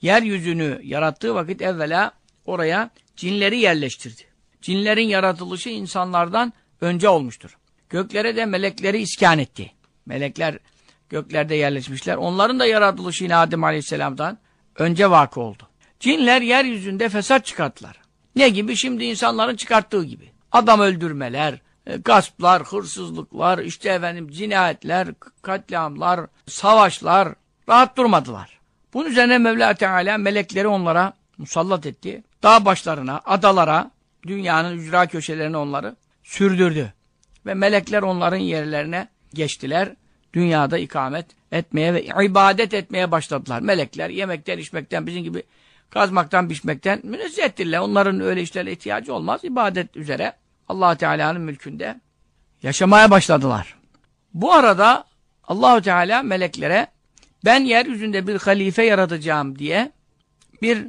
yeryüzünü yarattığı vakit evvela oraya cinleri yerleştirdi. Cinlerin yaratılışı insanlardan önce olmuştur. Göklere de melekleri iskan etti. Melekler göklerde yerleşmişler. Onların da yaratılışı yine Adem Aleyhisselam'dan önce vakı oldu. Cinler yeryüzünde fesat çıkarttılar. Ne gibi? Şimdi insanların çıkarttığı gibi. Adam öldürmeler, e, gasplar, hırsızlıklar, işte efendim cinayetler, katliamlar, savaşlar rahat durmadılar. Bunun üzerine Mevla Teala melekleri onlara musallat etti. Dağ başlarına, adalara, dünyanın ücra köşelerine onları sürdürdü. Ve melekler onların yerlerine geçtiler. Dünyada ikamet etmeye ve ibadet etmeye başladılar. Melekler yemekten, içmekten, bizim gibi kazmaktan, biçmekten münezzehtirler. Onların öyle işlerle ihtiyacı olmaz. İbadet üzere allah Teala'nın mülkünde yaşamaya başladılar. Bu arada Allahu Teala meleklere ben yeryüzünde bir halife yaratacağım diye bir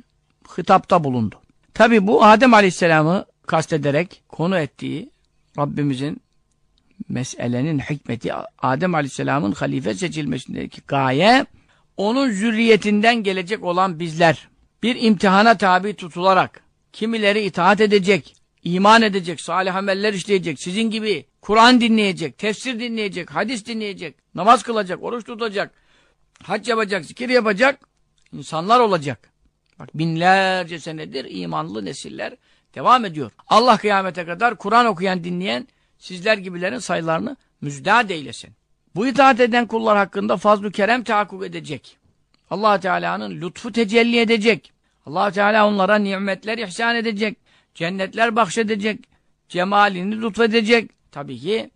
hitapta bulundu. Tabi bu Adem Aleyhisselam'ı kastederek konu ettiği Rabbimizin meselenin hikmeti Adem Aleyhisselam'ın halife seçilmesindeki gaye onun zürriyetinden gelecek olan bizler bir imtihana tabi tutularak kimileri itaat edecek, iman edecek, salih ameller işleyecek, sizin gibi Kur'an dinleyecek, tefsir dinleyecek, hadis dinleyecek, namaz kılacak, oruç tutacak, hac yapacak, zikir yapacak insanlar olacak. Bak binlerce senedir imanlı nesiller devam ediyor. Allah kıyamete kadar Kur'an okuyan, dinleyen sizler gibilerin sayılarını müjdat eylesin. Bu itaat eden kullar hakkında fazl-ı kerem tahakkuk edecek. allah Teala'nın lütfu tecelli edecek. allah Teala onlara nimetler ihsan edecek. Cennetler bahşedecek. Cemalini lütfedecek. Tabii ki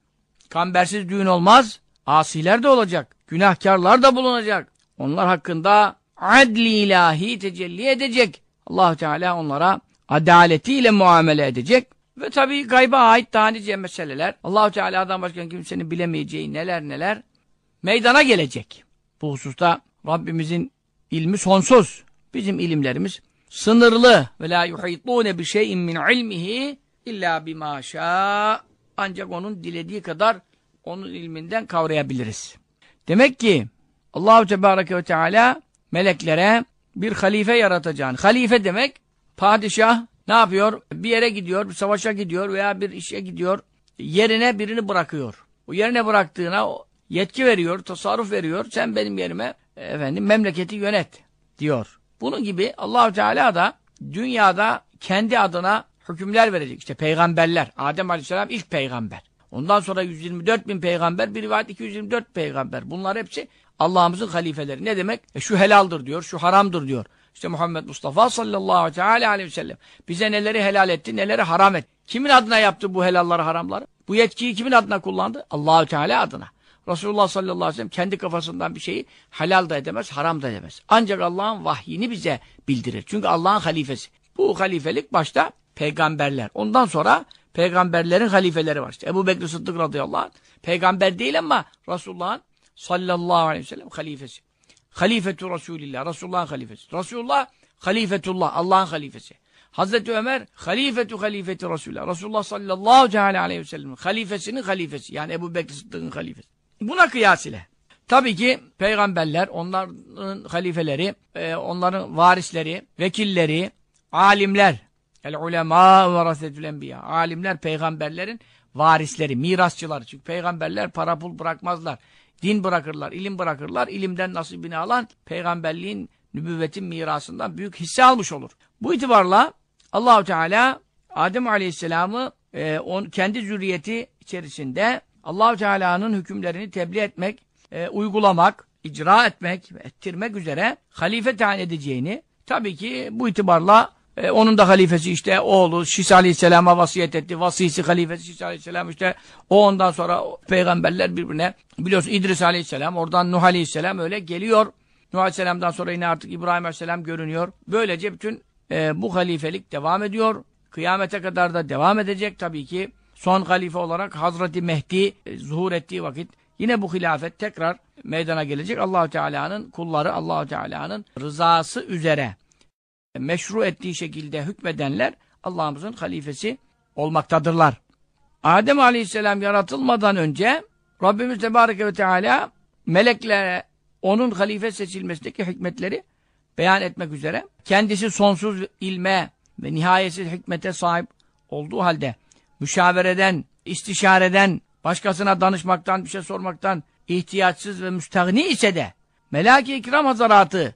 kambersiz düğün olmaz. Asiler de olacak. Günahkarlar da bulunacak. Onlar hakkında adli ilahi tecelli edecek. allah Teala onlara adaletiyle muamele edecek. Ve tabii gayba ait daha nice meseleler. allah Teala'dan başka kimsenin bilemeyeceği neler neler meydana gelecek. Bu hususta Rabbimizin ilmi sonsuz. Bizim ilimlerimiz sınırlı. Ve la yuhitûne bi şeyin min ilmihi illa bima Ancak onun dilediği kadar onun ilminden kavrayabiliriz. Demek ki Allahu Tebareke ve Teala meleklere bir halife yaratacağını. Halife demek padişah ne yapıyor? Bir yere gidiyor, bir savaşa gidiyor veya bir işe gidiyor. Yerine birini bırakıyor. O yerine bıraktığına yetki veriyor, tasarruf veriyor. Sen benim yerime efendim memleketi yönet diyor. Bunun gibi Allahu Teala da dünyada kendi adına hükümler verecek. İşte peygamberler. Adem Aleyhisselam ilk peygamber. Ondan sonra 124 bin peygamber, bir rivayet 224 peygamber. Bunlar hepsi Allah'ımızın halifeleri. Ne demek? E şu helaldir diyor, şu haramdır diyor. İşte Muhammed Mustafa sallallahu aleyhi ve sellem bize neleri helal etti, neleri haram etti. Kimin adına yaptı bu helalları, haramları? Bu yetkiyi kimin adına kullandı? Allahü Teala adına. Resulullah sallallahu aleyhi ve sellem kendi kafasından bir şeyi helal da edemez, haram da edemez. Ancak Allah'ın vahyini bize bildirir. Çünkü Allah'ın halifesi. Bu halifelik başta peygamberler. Ondan sonra peygamberlerin halifeleri var. İşte Ebu Bekir Sıddık radıyallahu anh. Peygamber değil ama Resulullah'ın sallallahu aleyhi ve sellem halifesi. Halifetu Resulillah. Resulullah'ın halifesi. Resulullah halifetullah. Allah'ın halifesi. Hazreti Ömer halifetu halifeti Resulullah. Resulullah sallallahu aleyhi ve sellem halifesinin halifesi. Yani Ebu Bekir Sıddık'ın halifesi. Buna kıyas ile. Tabii ki peygamberler, onların halifeleri, e, onların varisleri, vekilleri, alimler, el ulema ve rasetül enbiya. Alimler peygamberlerin varisleri, mirasçıları. Çünkü peygamberler para pul bırakmazlar. Din bırakırlar, ilim bırakırlar. İlimden nasibini alan peygamberliğin, nübüvvetin mirasından büyük hisse almış olur. Bu itibarla Allahu Teala Adem Aleyhisselam'ı e, on, kendi zürriyeti içerisinde Allahu Teala'nın hükümlerini tebliğ etmek, e, uygulamak, icra etmek, ettirmek üzere halife tayin edeceğini tabii ki bu itibarla e, onun da halifesi işte oğlu Şis Aleyhisselam'a vasiyet etti. Vasisi halifesi Şis Aleyhisselam işte o ondan sonra peygamberler birbirine biliyorsun İdris Aleyhisselam oradan Nuh Aleyhisselam öyle geliyor. Nuh Aleyhisselam'dan sonra yine artık İbrahim Aleyhisselam görünüyor. Böylece bütün e, bu halifelik devam ediyor. Kıyamete kadar da devam edecek tabii ki. Son halife olarak Hazreti Mehdi e, zuhur ettiği vakit yine bu hilafet tekrar meydana gelecek. Allahu Teala'nın kulları Allahu Teala'nın rızası üzere meşru ettiği şekilde hükmedenler Allah'ımızın halifesi olmaktadırlar. Adem Aleyhisselam yaratılmadan önce Rabbimiz Tebareke ve Teala meleklere onun halife seçilmesindeki hikmetleri beyan etmek üzere kendisi sonsuz ilme ve nihayetsiz hikmete sahip olduğu halde müşavereden, istişareden, başkasına danışmaktan, bir şey sormaktan ihtiyaçsız ve müstahni ise de melaki ikram hazaratı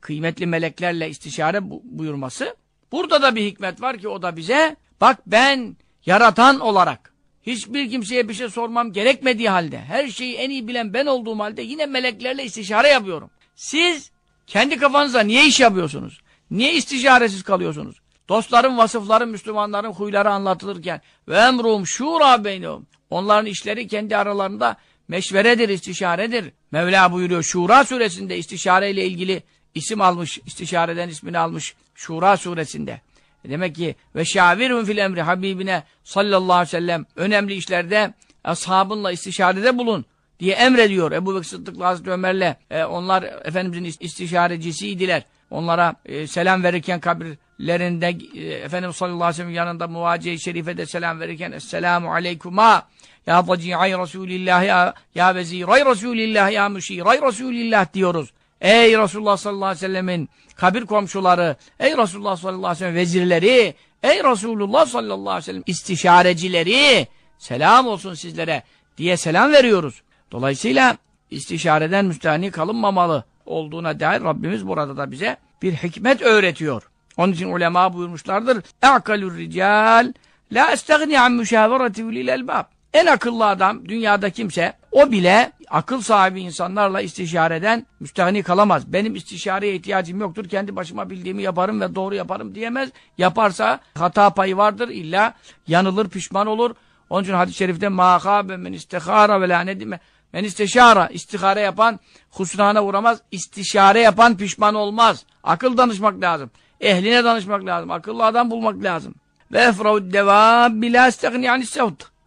kıymetli meleklerle istişare buyurması. Burada da bir hikmet var ki o da bize bak ben yaratan olarak hiçbir kimseye bir şey sormam gerekmediği halde her şeyi en iyi bilen ben olduğum halde yine meleklerle istişare yapıyorum. Siz kendi kafanıza niye iş yapıyorsunuz? Niye istişaresiz kalıyorsunuz? Dostların, vasıfların, Müslümanların huyları anlatılırken ve emrum şura beynum. Onların işleri kendi aralarında meşveredir, istişaredir. Mevla buyuruyor Şura suresinde istişare ile ilgili isim almış, istişareden ismini almış Şura suresinde. E demek ki ve şavirun fil emri Habibine sallallahu aleyhi ve sellem önemli işlerde ashabınla istişarede bulun diye emrediyor. Ebu Bekir Sıddık'la Hazreti Ömer'le e, onlar Efendimizin istişarecisiydiler. Onlara e, selam verirken kabirlerinde e, Efendimiz sallallahu aleyhi ve sellem yanında muvaciye-i şerifede selam verirken Esselamu aleykuma ya daci'ay Resulillah ya, ya veziray Resulillah ya müşiray Resulillah diyoruz. Ey Resulullah sallallahu aleyhi ve sellemin kabir komşuları, ey Resulullah sallallahu aleyhi ve sellem vezirleri, ey Resulullah sallallahu aleyhi ve sellem istişarecileri, selam olsun sizlere diye selam veriyoruz. Dolayısıyla istişareden müstahni kalınmamalı olduğuna dair Rabbimiz burada da bize bir hikmet öğretiyor. Onun için ulema buyurmuşlardır. اَعْقَلُ الرِّجَالِ لَا اَسْتَغْنِ عَنْ مُشَاوَرَةِ اُلِي الْاَلْبَابِ En akıllı adam dünyada kimse o bile akıl sahibi insanlarla istişareden müstahni kalamaz. Benim istişareye ihtiyacım yoktur. Kendi başıma bildiğimi yaparım ve doğru yaparım diyemez. Yaparsa hata payı vardır. İlla yanılır, pişman olur. Onun için hadis-i şerifte mâhâbe men istihâra ve lâ nedime men isteşara istihare yapan husrana uğramaz. İstişare yapan pişman olmaz. Akıl danışmak lazım. Ehline danışmak lazım. Akıllı adam bulmak lazım. Ve efraud devâb bilâ istegni yani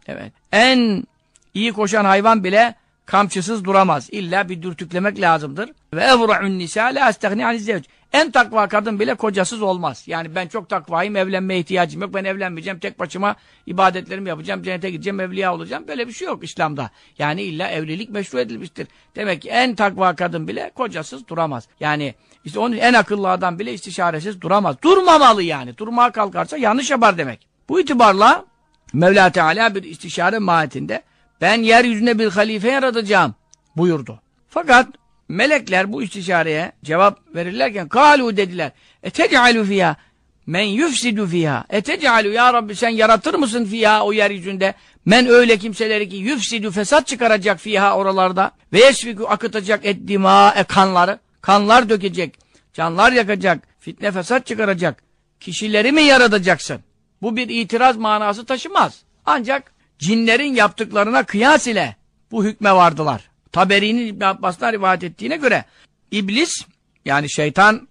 Evet. En iyi koşan hayvan bile kamçısız duramaz. İlla bir dürtüklemek lazımdır. Ve evra'un nisa la zevc. En takva kadın bile kocasız olmaz. Yani ben çok takvayım, evlenmeye ihtiyacım yok. Ben evlenmeyeceğim, tek başıma ibadetlerimi yapacağım, cennete gideceğim, evliya olacağım. Böyle bir şey yok İslam'da. Yani illa evlilik meşru edilmiştir. Demek ki en takva kadın bile kocasız duramaz. Yani işte onun en akıllı adam bile istişaresiz duramaz. Durmamalı yani. Durmaya kalkarsa yanlış yapar demek. Bu itibarla Mevla Teala bir istişare mahiyetinde ben yeryüzüne bir halife yaratacağım buyurdu. Fakat melekler bu istişareye cevap verirlerken kalu dediler. Etec'alu fiyâ men yufsidu fiha. Etec'alu ya Rabbi sen yaratır mısın fiha o yeryüzünde? Men öyle kimseleri ki yufsidu fesat çıkaracak fiha oralarda ve yesfiku akıtacak eddima e kanları. Kanlar dökecek, canlar yakacak, fitne fesat çıkaracak. Kişileri mi yaratacaksın? Bu bir itiraz manası taşımaz. Ancak cinlerin yaptıklarına kıyas ile bu hükme vardılar. Taberi'nin İbn Abbas'tan rivayet ettiğine göre iblis yani şeytan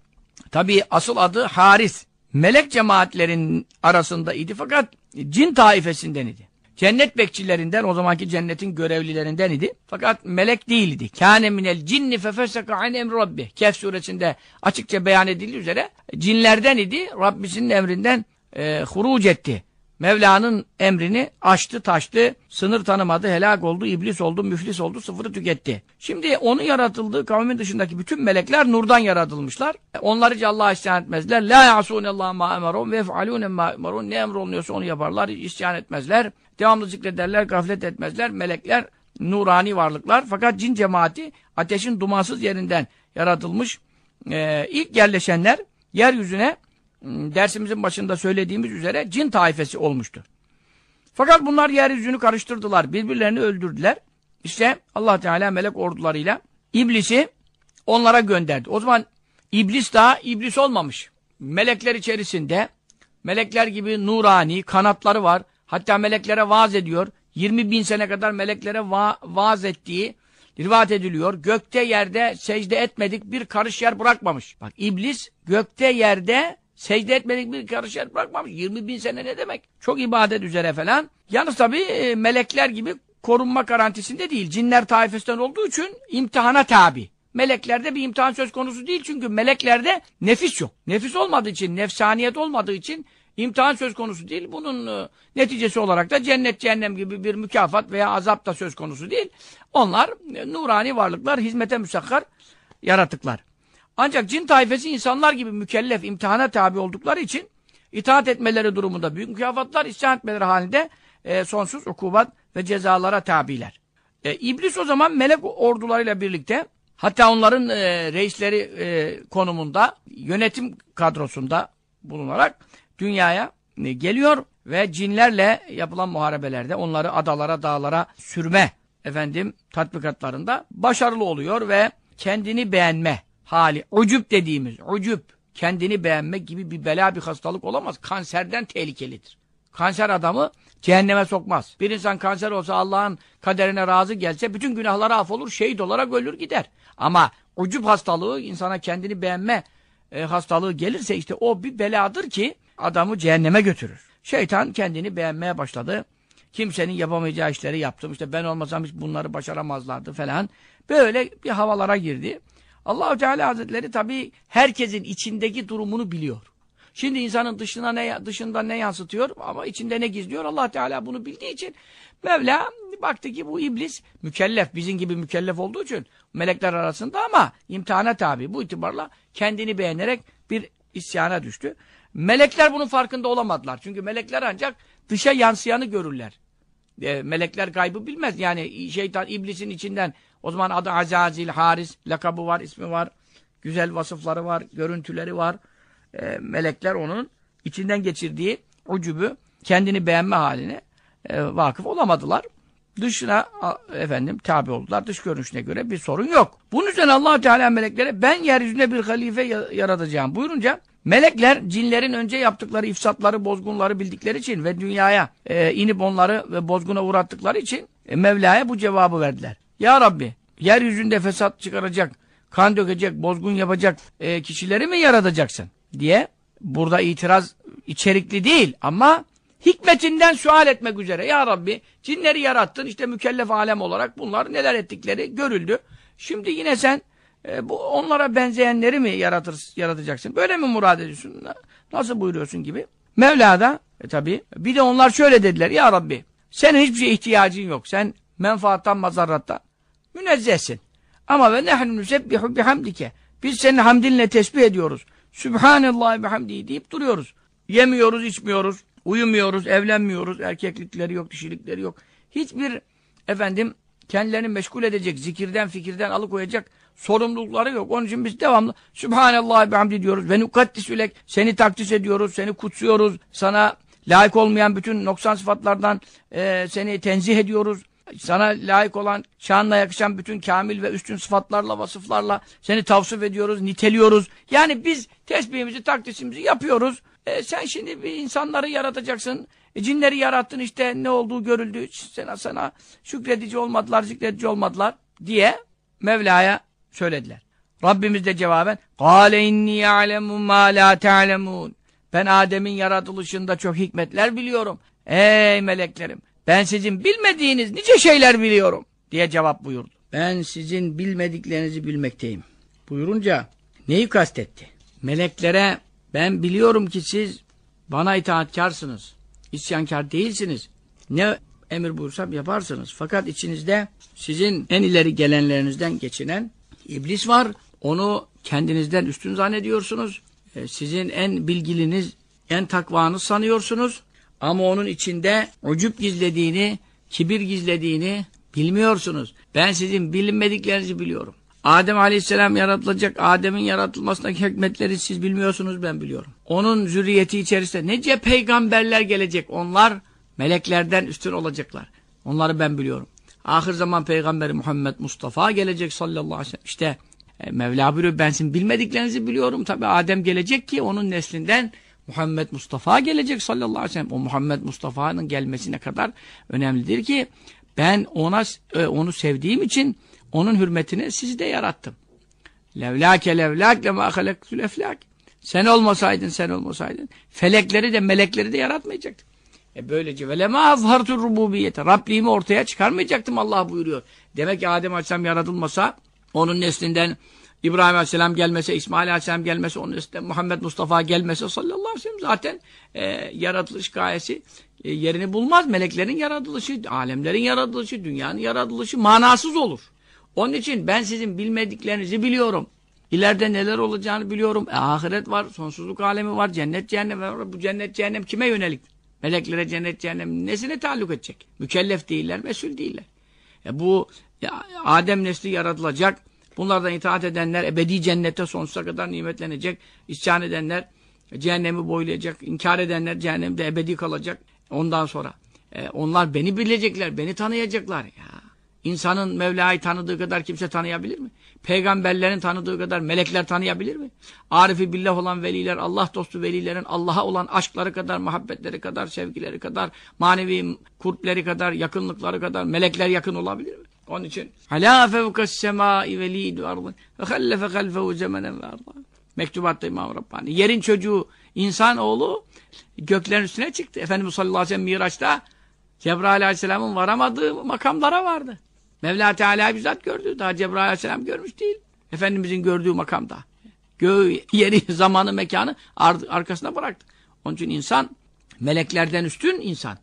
tabi asıl adı Haris. Melek cemaatlerin arasında idi fakat cin taifesinden idi. Cennet bekçilerinden o zamanki cennetin görevlilerinden idi. Fakat melek değildi. Kâne minel cinni fefeseka an emri rabbi. Kehf suresinde açıkça beyan edildiği üzere cinlerden idi. Rabbisinin emrinden e, huruc etti. Mevla'nın emrini açtı taştı, sınır tanımadı, helak oldu, iblis oldu, müflis oldu, sıfırı tüketti. Şimdi onun yaratıldığı kavmin dışındaki bütün melekler nurdan yaratılmışlar. E, onlar hiç Allah'a isyan etmezler. La ya'sunallahu ma emerum ve yef'alûne ma emerun. Ne emrolunuyorsa onu yaparlar, isyan etmezler. Devamlı zikrederler, gaflet etmezler. Melekler nurani varlıklar. Fakat cin cemaati ateşin dumansız yerinden yaratılmış. Ee, ilk yerleşenler yeryüzüne dersimizin başında söylediğimiz üzere cin taifesi olmuştu. Fakat bunlar yeryüzünü karıştırdılar. Birbirlerini öldürdüler. İşte allah Teala melek ordularıyla iblisi onlara gönderdi. O zaman iblis daha iblis olmamış. Melekler içerisinde melekler gibi nurani kanatları var. Hatta meleklere vaaz ediyor. 20 bin sene kadar meleklere va vaaz ettiği rivayet ediliyor. Gökte yerde secde etmedik bir karış yer bırakmamış. Bak iblis gökte yerde Secde etmedik bir karış yer bırakmamış. 20 bin sene ne demek? Çok ibadet üzere falan. Yalnız tabii e, melekler gibi korunma garantisinde değil. Cinler taifesinden olduğu için imtihana tabi. Meleklerde bir imtihan söz konusu değil çünkü meleklerde nefis yok. Nefis olmadığı için, nefsaniyet olmadığı için imtihan söz konusu değil. Bunun e, neticesi olarak da cennet cehennem gibi bir mükafat veya azap da söz konusu değil. Onlar e, nurani varlıklar, hizmete müsakkar yaratıklar. Ancak cin taifesi insanlar gibi mükellef, imtihana tabi oldukları için itaat etmeleri durumunda büyük mükafatlar, isyan etmeleri halinde e, sonsuz ukubat ve cezalara tabiler. E, İblis o zaman melek ordularıyla birlikte hatta onların e, reisleri e, konumunda yönetim kadrosunda bulunarak dünyaya e, geliyor ve cinlerle yapılan muharebelerde onları adalara, dağlara sürme efendim tatbikatlarında başarılı oluyor ve kendini beğenme hali, ucup dediğimiz, ucup, kendini beğenmek gibi bir bela bir hastalık olamaz. Kanserden tehlikelidir. Kanser adamı cehenneme sokmaz. Bir insan kanser olsa Allah'ın kaderine razı gelse bütün günahları affolur, şehit olarak ölür gider. Ama ucup hastalığı, insana kendini beğenme e, hastalığı gelirse işte o bir beladır ki adamı cehenneme götürür. Şeytan kendini beğenmeye başladı. Kimsenin yapamayacağı işleri yaptım. İşte ben olmasam hiç bunları başaramazlardı falan. Böyle bir havalara girdi. Allahu Teala Hazretleri tabii herkesin içindeki durumunu biliyor. Şimdi insanın dışına ne dışında ne yansıtıyor ama içinde ne gizliyor Allah Teala bunu bildiği için Mevla baktı ki bu iblis mükellef bizim gibi mükellef olduğu için melekler arasında ama imtihana tabi bu itibarla kendini beğenerek bir isyana düştü. Melekler bunun farkında olamadılar. Çünkü melekler ancak dışa yansıyanı görürler. E, melekler gaybı bilmez. Yani şeytan iblisin içinden o zaman adı Azazil, Haris, lakabı var, ismi var, güzel vasıfları var, görüntüleri var. E, melekler onun içinden geçirdiği ucubu, kendini beğenme haline e, vakıf olamadılar. dışına efendim tabi oldular. Dış görünüşüne göre bir sorun yok. Bunun üzerine allah Teala meleklere ben yeryüzünde bir halife ya- yaratacağım buyurunca melekler cinlerin önce yaptıkları ifsatları, bozgunları bildikleri için ve dünyaya e, inip onları ve bozguna uğrattıkları için e, Mevla'ya bu cevabı verdiler. Ya Rabbi yeryüzünde fesat çıkaracak, kan dökecek, bozgun yapacak e, kişileri mi yaratacaksın diye burada itiraz içerikli değil ama hikmetinden sual etmek üzere. Ya Rabbi cinleri yarattın işte mükellef alem olarak bunlar neler ettikleri görüldü. Şimdi yine sen e, bu onlara benzeyenleri mi yaratır, yaratacaksın? Böyle mi murad ediyorsun? Na- Nasıl buyuruyorsun gibi. Mevla da e, tabi bir de onlar şöyle dediler. Ya Rabbi senin hiçbir şeye ihtiyacın yok. Sen menfaattan mazarrattan münezzehsin. Ama ve nehnu nusebbihu bihamdike. Biz senin hamdinle tesbih ediyoruz. Sübhanallah bihamdihi deyip duruyoruz. Yemiyoruz, içmiyoruz, uyumuyoruz, evlenmiyoruz. Erkeklikleri yok, dişilikleri yok. Hiçbir efendim kendilerini meşgul edecek, zikirden, fikirden alıkoyacak sorumlulukları yok. Onun için biz devamlı Sübhanallah bihamdi diyoruz. Ve nukaddisülek. Seni takdis ediyoruz, seni kutsuyoruz. Sana layık olmayan bütün noksan sıfatlardan e, seni tenzih ediyoruz Sana layık olan, şanla yakışan bütün kamil ve üstün sıfatlarla, vasıflarla seni tavsif ediyoruz, niteliyoruz. Yani biz tesbihimizi, takdisimizi yapıyoruz. E, sen şimdi bir insanları yaratacaksın. E, cinleri yarattın işte ne olduğu görüldü. Sana, sana şükredici olmadılar, zikredici olmadılar diye Mevla'ya söylediler. Rabbimiz de cevaben قَالَ اِنِّي يَعْلَمُ مَا لَا تَعْلَمُونَ Ben Adem'in yaratılışında çok hikmetler biliyorum. Ey meleklerim Ben sizin bilmediğiniz nice şeyler biliyorum diye cevap buyurdu. Ben sizin bilmediklerinizi bilmekteyim. Buyurunca neyi kastetti? Meleklere ben biliyorum ki siz bana itaatkarsınız. İsyankar değilsiniz. Ne emir buyursam yaparsınız. Fakat içinizde sizin en ileri gelenlerinizden geçinen iblis var. Onu kendinizden üstün zannediyorsunuz. E, Sizin en bilgiliniz, en takvanız sanıyorsunuz. Ama onun içinde ucup gizlediğini, kibir gizlediğini bilmiyorsunuz. Ben sizin bilinmediklerinizi biliyorum. Adem Aleyhisselam yaratılacak. Adem'in yaratılmasındaki hikmetleri siz bilmiyorsunuz ben biliyorum. Onun zürriyeti içerisinde nece peygamberler gelecek. Onlar meleklerden üstün olacaklar. Onları ben biliyorum. Ahir zaman peygamberi Muhammed Mustafa gelecek sallallahu aleyhi ve sellem. İşte e, Mevla buyuruyor ben sizin bilmediklerinizi biliyorum. Tabi Adem gelecek ki onun neslinden Muhammed Mustafa gelecek sallallahu aleyhi ve sellem. O Muhammed Mustafa'nın gelmesine kadar önemlidir ki ben ona e, onu sevdiğim için onun hürmetine sizi de yarattım. Levlake levlak lema halektul eflak. Sen olmasaydın, sen olmasaydın. Felekleri de, melekleri de yaratmayacaktım. E böylece ve lema azhartur rububiyete. Rabliğimi ortaya çıkarmayacaktım Allah buyuruyor. Demek ki Adem Aleyhisselam yaratılmasa, onun neslinden İbrahim Aleyhisselam gelmese, İsmail Aleyhisselam gelmese, onun neslinden Muhammed Mustafa gelmese sallallahu aleyhi ve sellem zaten e, yaratılış gayesi e, yerini bulmaz. Meleklerin yaratılışı, alemlerin yaratılışı, dünyanın yaratılışı manasız olur. Onun için ben sizin bilmediklerinizi biliyorum. İleride neler olacağını biliyorum. E, ahiret var, sonsuzluk alemi var, cennet cehennem var. Bu cennet cehennem kime yönelik? Meleklere cennet cehennem nesine taalluk edecek? Mükellef değiller, mesul değiller. E, bu ya, Adem nesli yaratılacak. Bunlardan itaat edenler ebedi cennette sonsuza kadar nimetlenecek. İsyan edenler cehennemi boylayacak. İnkar edenler cehennemde ebedi kalacak. Ondan sonra e, onlar beni bilecekler, beni tanıyacaklar. Ya. İnsanın Mevla'yı tanıdığı kadar kimse tanıyabilir mi? Peygamberlerin tanıdığı kadar melekler tanıyabilir mi? Arifi billah olan veliler, Allah dostu velilerin Allah'a olan aşkları kadar, muhabbetleri kadar, sevgileri kadar, manevi kurpleri kadar, yakınlıkları kadar melekler yakın olabilir mi? Onun için Alâ fevkas semâi velîdü ardın ve hallefe halfehu zemenen ve ardın. Mektubatta İmam Rabbani. Yerin çocuğu insan oğlu göklerin üstüne çıktı. Efendimiz sallallahu aleyhi ve sellem Miraç'ta Cebrail aleyhisselamın varamadığı makamlara vardı. Mevla Teala bizzat gördü. Daha Cebrail aleyhisselam görmüş değil. Efendimizin gördüğü makamda. Göğü, yeri, zamanı, mekanı ar arkasına bıraktı. Onun için insan meleklerden üstün insan.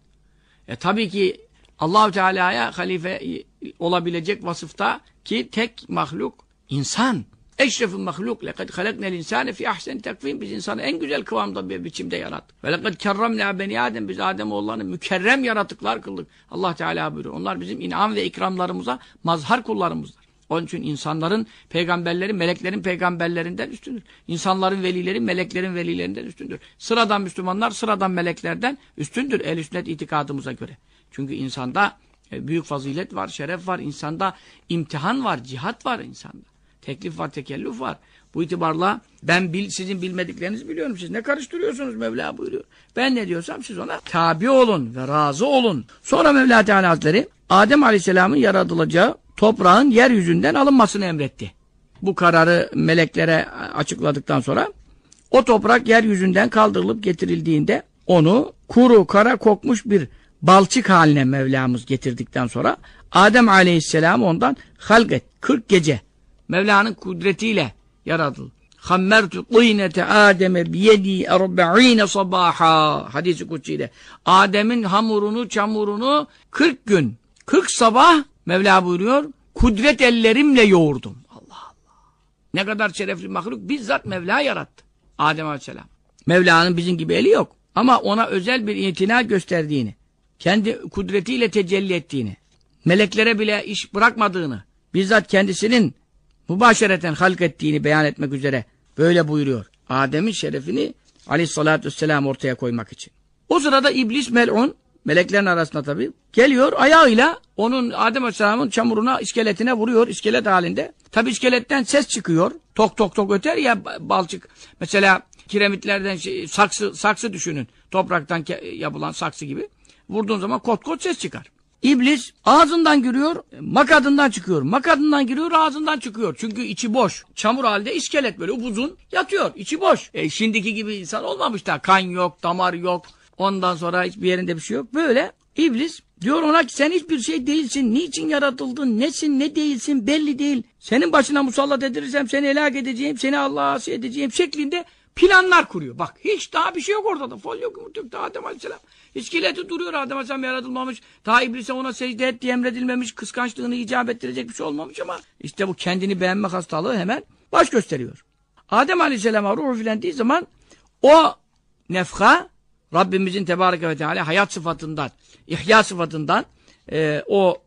E tabii ki Allahu Teala'ya halife olabilecek vasıfta ki tek mahluk insan. Eşrefül mahluk. Lekad halaknel insane fi ahsen takvim. Biz insanı en güzel kıvamda bir biçimde yarattık. Ve lekad kerremna beni Adem. Biz Adem oğullarını mükerrem yaratıklar kıldık. Allah Teala buyuruyor. Onlar bizim inam ve ikramlarımıza mazhar kullarımızdır. Onun için insanların peygamberleri meleklerin peygamberlerinden üstündür. İnsanların velileri meleklerin velilerinden üstündür. Sıradan Müslümanlar sıradan meleklerden üstündür el sünnet itikadımıza göre. Çünkü insanda büyük fazilet var, şeref var. insanda imtihan var, cihat var insanda. Teklif var, tekellüf var. Bu itibarla ben bil, sizin bilmediklerinizi biliyorum. Siz ne karıştırıyorsunuz Mevla buyuruyor. Ben ne diyorsam siz ona tabi olun ve razı olun. Sonra Mevla Teala Hazretleri Adem Aleyhisselam'ın yaratılacağı toprağın yeryüzünden alınmasını emretti. Bu kararı meleklere açıkladıktan sonra o toprak yeryüzünden kaldırılıp getirildiğinde onu kuru, kara kokmuş bir balçık haline Mevlamız getirdikten sonra Adem Aleyhisselam ondan halk et. 40 gece Mevla'nın kudretiyle yaratıldı. Hammertu tînete Adem'e biyedi erba'ine sabaha hadisi kutsiyle. Adem'in hamurunu, çamurunu 40 gün, 40 sabah Mevla buyuruyor, kudret ellerimle yoğurdum. Allah Allah. Ne kadar şerefli mahluk bizzat Mevla yarattı. Adem Aleyhisselam. Mevla'nın bizim gibi eli yok. Ama ona özel bir itina gösterdiğini, kendi kudretiyle tecelli ettiğini, meleklere bile iş bırakmadığını, bizzat kendisinin mübaşereten halk ettiğini beyan etmek üzere böyle buyuruyor. Adem'in şerefini aleyhissalatü vesselam ortaya koymak için. O sırada iblis mel'un, meleklerin arasında tabi, geliyor ayağıyla onun Adem aleyhisselamın çamuruna, iskeletine vuruyor, iskelet halinde. Tabi iskeletten ses çıkıyor, tok tok tok öter ya balçık. Mesela kiremitlerden şey, saksı, saksı düşünün, topraktan yapılan saksı gibi. Vurduğun zaman kot kot ses çıkar. İblis ağzından giriyor, makadından çıkıyor. Makadından giriyor, ağzından çıkıyor. Çünkü içi boş. Çamur halde iskelet böyle uzun yatıyor. İçi boş. E, şimdiki gibi insan olmamış da. Kan yok, damar yok. Ondan sonra hiçbir yerinde bir şey yok. Böyle iblis diyor ona ki sen hiçbir şey değilsin. Niçin yaratıldın? Nesin, ne değilsin belli değil. Senin başına musallat edilirsem seni helak edeceğim, seni Allah'a asi edeceğim şeklinde planlar kuruyor. Bak hiç daha bir şey yok ortada. Fol yok, yumurta yok. Adem Aleyhisselam İskeleti duruyor Adem Aleyhisselam yaratılmamış. Ta iblise ona secde et diye emredilmemiş. Kıskançlığını icap ettirecek bir şey olmamış ama işte bu kendini beğenme hastalığı hemen baş gösteriyor. Adem Aleyhisselam'a ruh üflendiği zaman o nefha Rabbimizin Tebareke ve Teala hayat sıfatından, ihya sıfatından e, o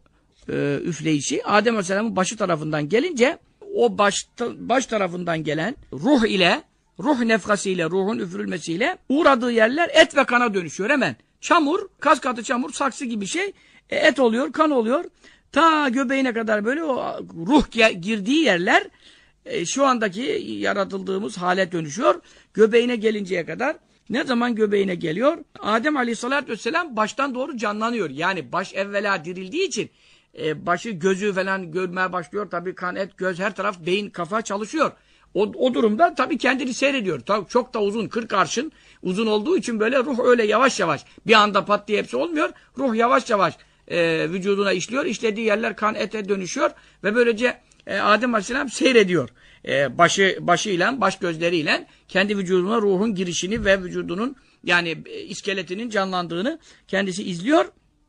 e, üfleyişi Adem Aleyhisselam'ın başı tarafından gelince o baş, baş tarafından gelen ruh ile ruh nefkasıyla, ruhun üfürülmesiyle uğradığı yerler et ve kana dönüşüyor hemen. Çamur, kas katı çamur, saksı gibi şey. E, et oluyor, kan oluyor. Ta göbeğine kadar böyle o ruh girdiği yerler e, şu andaki yaratıldığımız hale dönüşüyor. Göbeğine gelinceye kadar ne zaman göbeğine geliyor? Adem aleyhissalatü vesselam baştan doğru canlanıyor. Yani baş evvela dirildiği için e, başı gözü falan görmeye başlıyor. Tabii kan, et, göz her taraf beyin, kafa çalışıyor. O, o durumda tabii kendini seyrediyor. Tabii çok da uzun, 40 arşın uzun olduğu için böyle ruh öyle yavaş yavaş bir anda pat diye hepsi olmuyor. Ruh yavaş yavaş e, vücuduna işliyor. İşlediği yerler kan ete dönüşüyor ve böylece e, Adem Aleyhisselam seyrediyor. E, başı başıyla, baş gözleriyle kendi vücuduna ruhun girişini ve vücudunun yani e, iskeletinin canlandığını kendisi izliyor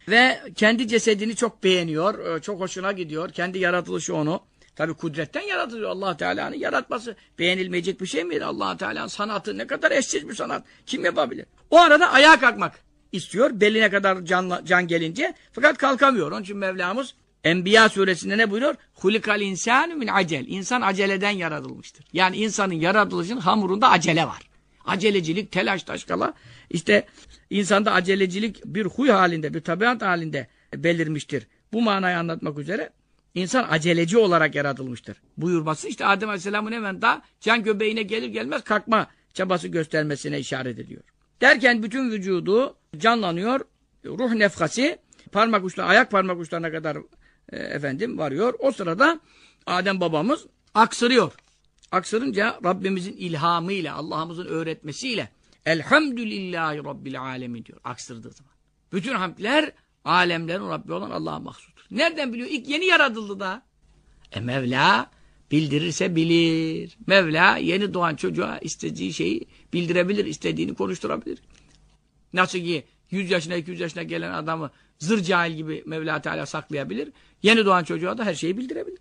ve kendi cesedini çok beğeniyor. E, çok hoşuna gidiyor. Kendi yaratılışı onu Tabi kudretten yaratılıyor allah Teala'nın yaratması. Beğenilmeyecek bir şey mi? allah Teala'nın sanatı ne kadar eşsiz bir sanat. Kim yapabilir? O arada ayağa kalkmak istiyor. Beline kadar can, can gelince. Fakat kalkamıyor. Onun için Mevlamız Enbiya suresinde ne buyuruyor? Hulikal insanu min acel. İnsan aceleden yaratılmıştır. Yani insanın yaratılışının hamurunda acele var. Acelecilik, telaş, taşkala. İşte insanda acelecilik bir huy halinde, bir tabiat halinde belirmiştir. Bu manayı anlatmak üzere İnsan aceleci olarak yaratılmıştır. Buyurması işte Adem Aleyhisselam'ın hemen daha can göbeğine gelir gelmez kalkma çabası göstermesine işaret ediyor. Derken bütün vücudu canlanıyor. Ruh nefkası parmak uçlarına, ayak parmak uçlarına kadar e, efendim varıyor. O sırada Adem babamız aksırıyor. Aksırınca Rabbimizin ilhamıyla, Allah'ımızın öğretmesiyle Elhamdülillahi Rabbil Alemin diyor. Aksırdığı zaman. Bütün hamdler alemlerin Rabbi olan Allah'a mahsus. Nereden biliyor? İlk yeni yaratıldı da. E Mevla bildirirse bilir. Mevla yeni doğan çocuğa istediği şeyi bildirebilir, istediğini konuşturabilir. Nasıl ki 100 yaşına 200 yaşına gelen adamı zır cahil gibi Mevla Teala saklayabilir. Yeni doğan çocuğa da her şeyi bildirebilir.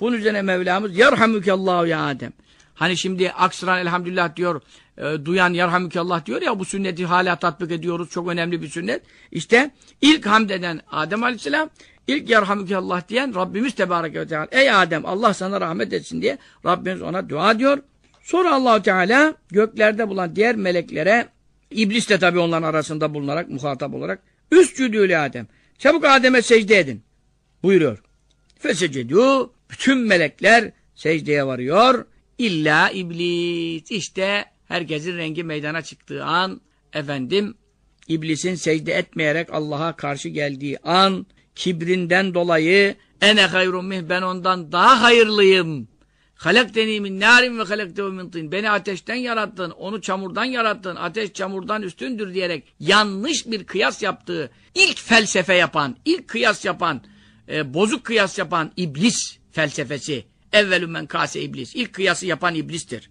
Bunun üzerine Mevlamız Yerhamükallahu ya Adem. Hani şimdi aksıran elhamdülillah diyor, e, duyan yarhamükallah diyor ya bu sünneti hala tatbik ediyoruz. Çok önemli bir sünnet. İşte ilk hamd eden Adem Aleyhisselam İlk yarhamükallah diyen Rabbimiz Tebareke ve Teala. Ey Adem Allah sana rahmet etsin diye Rabbimiz ona dua diyor. Sonra allah Teala göklerde bulan diğer meleklere iblis de tabi onların arasında bulunarak muhatap olarak üst cüdülü Adem. Çabuk Adem'e secde edin. Buyuruyor. Fesecedû. Bütün melekler secdeye varıyor. İlla iblis. İşte herkesin rengi meydana çıktığı an efendim iblisin secde etmeyerek Allah'a karşı geldiği an kibrinden dolayı ene hayrun mih ben ondan daha hayırlıyım. Halakteni min narin ve halaktehu min. Beni ateşten yarattın, onu çamurdan yarattın. Ateş çamurdan üstündür diyerek yanlış bir kıyas yaptığı, ilk felsefe yapan, ilk kıyas yapan, e, bozuk kıyas yapan iblis felsefesi. Evvelü men kase iblis. İlk kıyası yapan iblistir.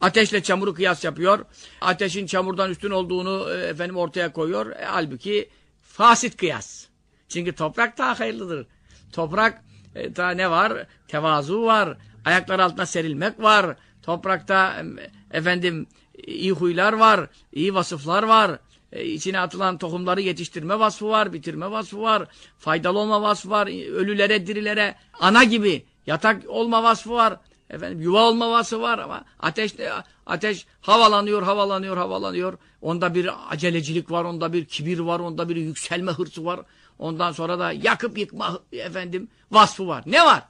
Ateşle çamuru kıyas yapıyor. Ateşin çamurdan üstün olduğunu e, efendim ortaya koyuyor. E, halbuki fasit kıyas. Çünkü toprak daha hayırlıdır. Toprak e, daha ne var? Tevazu var. Ayaklar altına serilmek var. Toprakta efendim iyi huylar var. iyi vasıflar var. E, içine atılan tohumları yetiştirme vasfı var. Bitirme vasfı var. Faydalı olma vasfı var. Ölülere, dirilere ana gibi yatak olma vasfı var. Efendim yuva olma vasfı var ama ateş ateş havalanıyor, havalanıyor, havalanıyor. Onda bir acelecilik var, onda bir kibir var, onda bir yükselme hırsı var. Ondan sonra da yakıp yıkma efendim vasfı var. Ne var?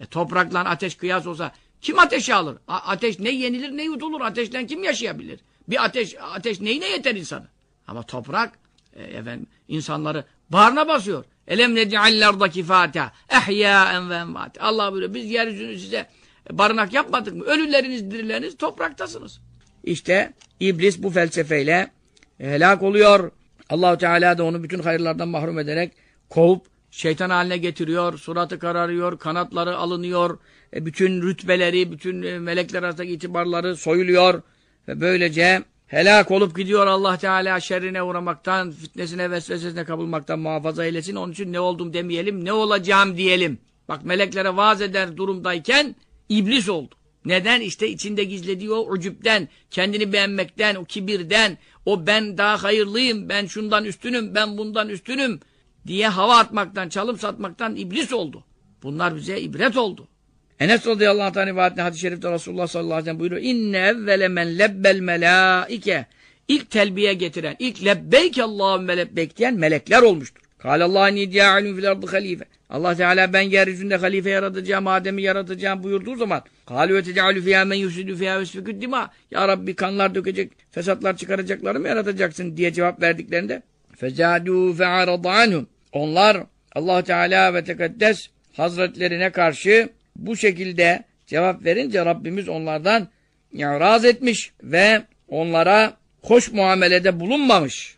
E toprakla ateş kıyas olsa kim ateşi alır? A ateş ne yenilir ne yutulur? Ateşten kim yaşayabilir? Bir ateş ateş neyine yeter insanı? Ama toprak e, efendim insanları bağrına basıyor. Elem nec'allarda kifata ehyâen ve envâte. Allah buyuruyor biz yeryüzünü size barınak yapmadık mı? Ölüleriniz, dirileriniz topraktasınız. İşte iblis bu felsefeyle helak oluyor. Allahu Teala da onu bütün hayırlardan mahrum ederek kovup şeytan haline getiriyor. Suratı kararıyor, kanatları alınıyor. E, bütün rütbeleri, bütün e, melekler arasındaki itibarları soyuluyor. Ve böylece helak olup gidiyor Allah Teala şerrine uğramaktan, fitnesine, vesvesesine kapılmaktan muhafaza eylesin. Onun için ne oldum demeyelim, ne olacağım diyelim. Bak meleklere vaaz eder durumdayken iblis oldu. Neden? İşte içinde gizlediği o ucüpten, kendini beğenmekten, o kibirden, o ben daha hayırlıyım, ben şundan üstünüm, ben bundan üstünüm diye hava atmaktan, çalım satmaktan iblis oldu. Bunlar bize ibret oldu. Enes radıyallahu anh rivayetinde hadis-i şerifte Resulullah sallallahu aleyhi ve sellem buyuruyor. İnne evvele men lebbel melaike. İlk telbiye getiren, ilk lebbeyk Allahümme lebbeyk diyen melekler olmuştur. Kâlellâhu ni diâ'ilun fil ardı halife. Allah Teala ben yeryüzünde halife yaratacağım, Adem'i yaratacağım buyurduğu zaman kâlû ve tece'alü fiyâ men yusidü fiyâ vesfikü dima. Ya Rabbi kanlar dökecek, fesatlar çıkaracakları mı yaratacaksın diye cevap verdiklerinde fezâdû fe'aradanhum. Onlar Allah Teala ve Tekaddes Hazretlerine karşı bu şekilde cevap verince Rabbimiz onlardan i'raz etmiş ve onlara hoş muamelede bulunmamış.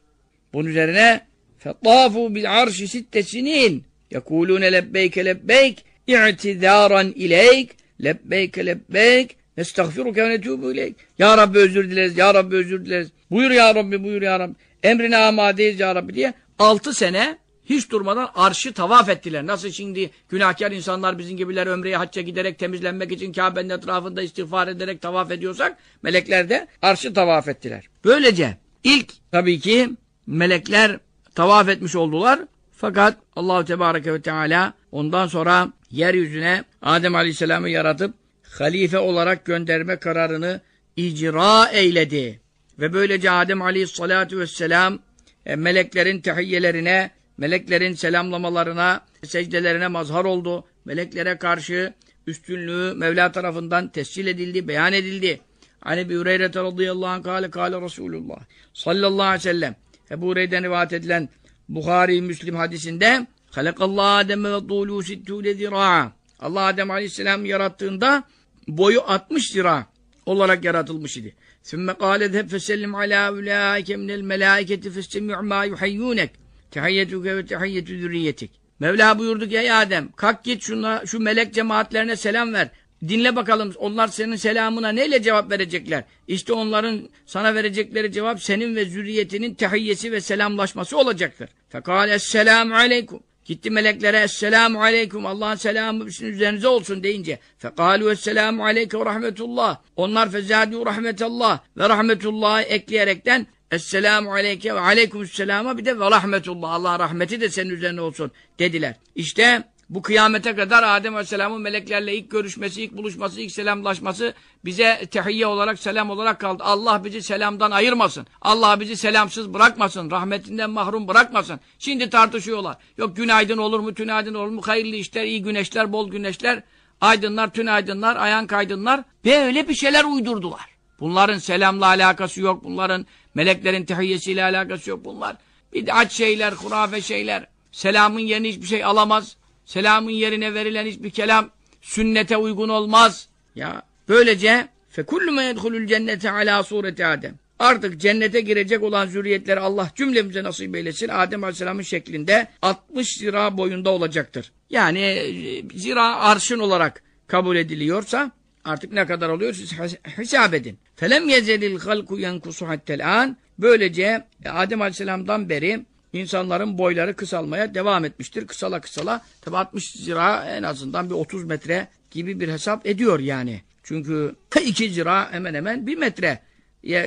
Bunun üzerine فَطَافُوا بِالْعَرْشِ سِتَّ سِنِينَ يَقُولُونَ لَبَّيْكَ لَبَّيْكَ اِعْتِذَارًا اِلَيْكَ لَبَّيْكَ لَبَّيْكَ نَسْتَغْفِرُكَ وَنَتُوبُ اِلَيْكَ Ya Rabbi özür dileriz, Ya Rabbi özür dileriz. Buyur Ya Rabbi, buyur Ya Rabbi. Emrine amadeyiz Ya Rabbi diye altı sene hiç durmadan arşı tavaf ettiler. Nasıl şimdi günahkar insanlar bizim gibiler ömreye hacca giderek temizlenmek için Kabe'nin etrafında istiğfar ederek tavaf ediyorsak melekler de arşı tavaf ettiler. Böylece ilk tabii ki melekler tavaf etmiş oldular. Fakat Allahu Tebareke ve Teala ondan sonra yeryüzüne Adem Aleyhisselam'ı yaratıp halife olarak gönderme kararını icra eyledi. Ve böylece Adem Aleyhisselatü Vesselam e, meleklerin tehiyyelerine, meleklerin selamlamalarına, secdelerine mazhar oldu. Meleklere karşı üstünlüğü Mevla tarafından tescil edildi, beyan edildi. Hani bir Hureyre radıyallahu anh kâle kâle Resulullah sallallahu aleyhi ve sellem Ebu Hureyre'den rivayet edilen Bukhari Müslim hadisinde Halakallahu Adem ve zira. Allah Adem Aleyhisselam yarattığında boyu 60 zira olarak yaratılmış idi. Sümme kâle zeheb fesellim alâ ulâike minel melâiketi festemi'u mâ yuhayyûnek. Tehiyyetuke ve tehiyyetü zürriyetik. Mevla buyurdu ki ey Adem kalk git şuna, şu melek cemaatlerine selam ver. Dinle bakalım onlar senin selamına neyle cevap verecekler? İşte onların sana verecekleri cevap senin ve zürriyetinin tehiyyesi ve selamlaşması olacaktır. Fekale esselamu aleyküm. Gitti meleklere esselamu aleyküm Allah'ın selamı sizin üzerinize olsun deyince fekalu esselamu aleyke ve rahmetullah onlar fezadu rahmetallah ve rahmetullah ekleyerekten Esselamu aleyke ve aleykümselama bir de ve rahmetullah. Allah rahmeti de senin üzerine olsun dediler. İşte Bu kıyamete kadar Adem Aleyhisselam'ın meleklerle ilk görüşmesi, ilk buluşması, ilk selamlaşması bize tehiyye olarak, selam olarak kaldı. Allah bizi selamdan ayırmasın. Allah bizi selamsız bırakmasın. Rahmetinden mahrum bırakmasın. Şimdi tartışıyorlar. Yok günaydın olur mu, tünaydın olur mu, hayırlı işler, iyi güneşler, bol güneşler, aydınlar, tünaydınlar, ayan kaydınlar. Böyle bir şeyler uydurdular. Bunların selamla alakası yok. Bunların meleklerin tehiyyesiyle alakası yok. Bunlar bid'at şeyler, hurafe şeyler. Selamın yerine hiçbir şey alamaz. Selamın yerine verilen hiçbir kelam sünnete uygun olmaz. Ya böylece fekullu men yedhulul cennete ala sureti Adem. Artık cennete girecek olan zürriyetleri Allah cümlemize nasip eylesin. Adem Aleyhisselam'ın şeklinde 60 zira boyunda olacaktır. Yani e, zira arşın olarak kabul ediliyorsa artık ne kadar oluyor siz hesap edin. Felem yezelil halku yenkusu hattel an. Böylece Adem Aleyhisselam'dan beri insanların boyları kısalmaya devam etmiştir. Kısala kısala tabi 60 zira en azından bir 30 metre gibi bir hesap ediyor yani. Çünkü 2 zira hemen hemen 1 metre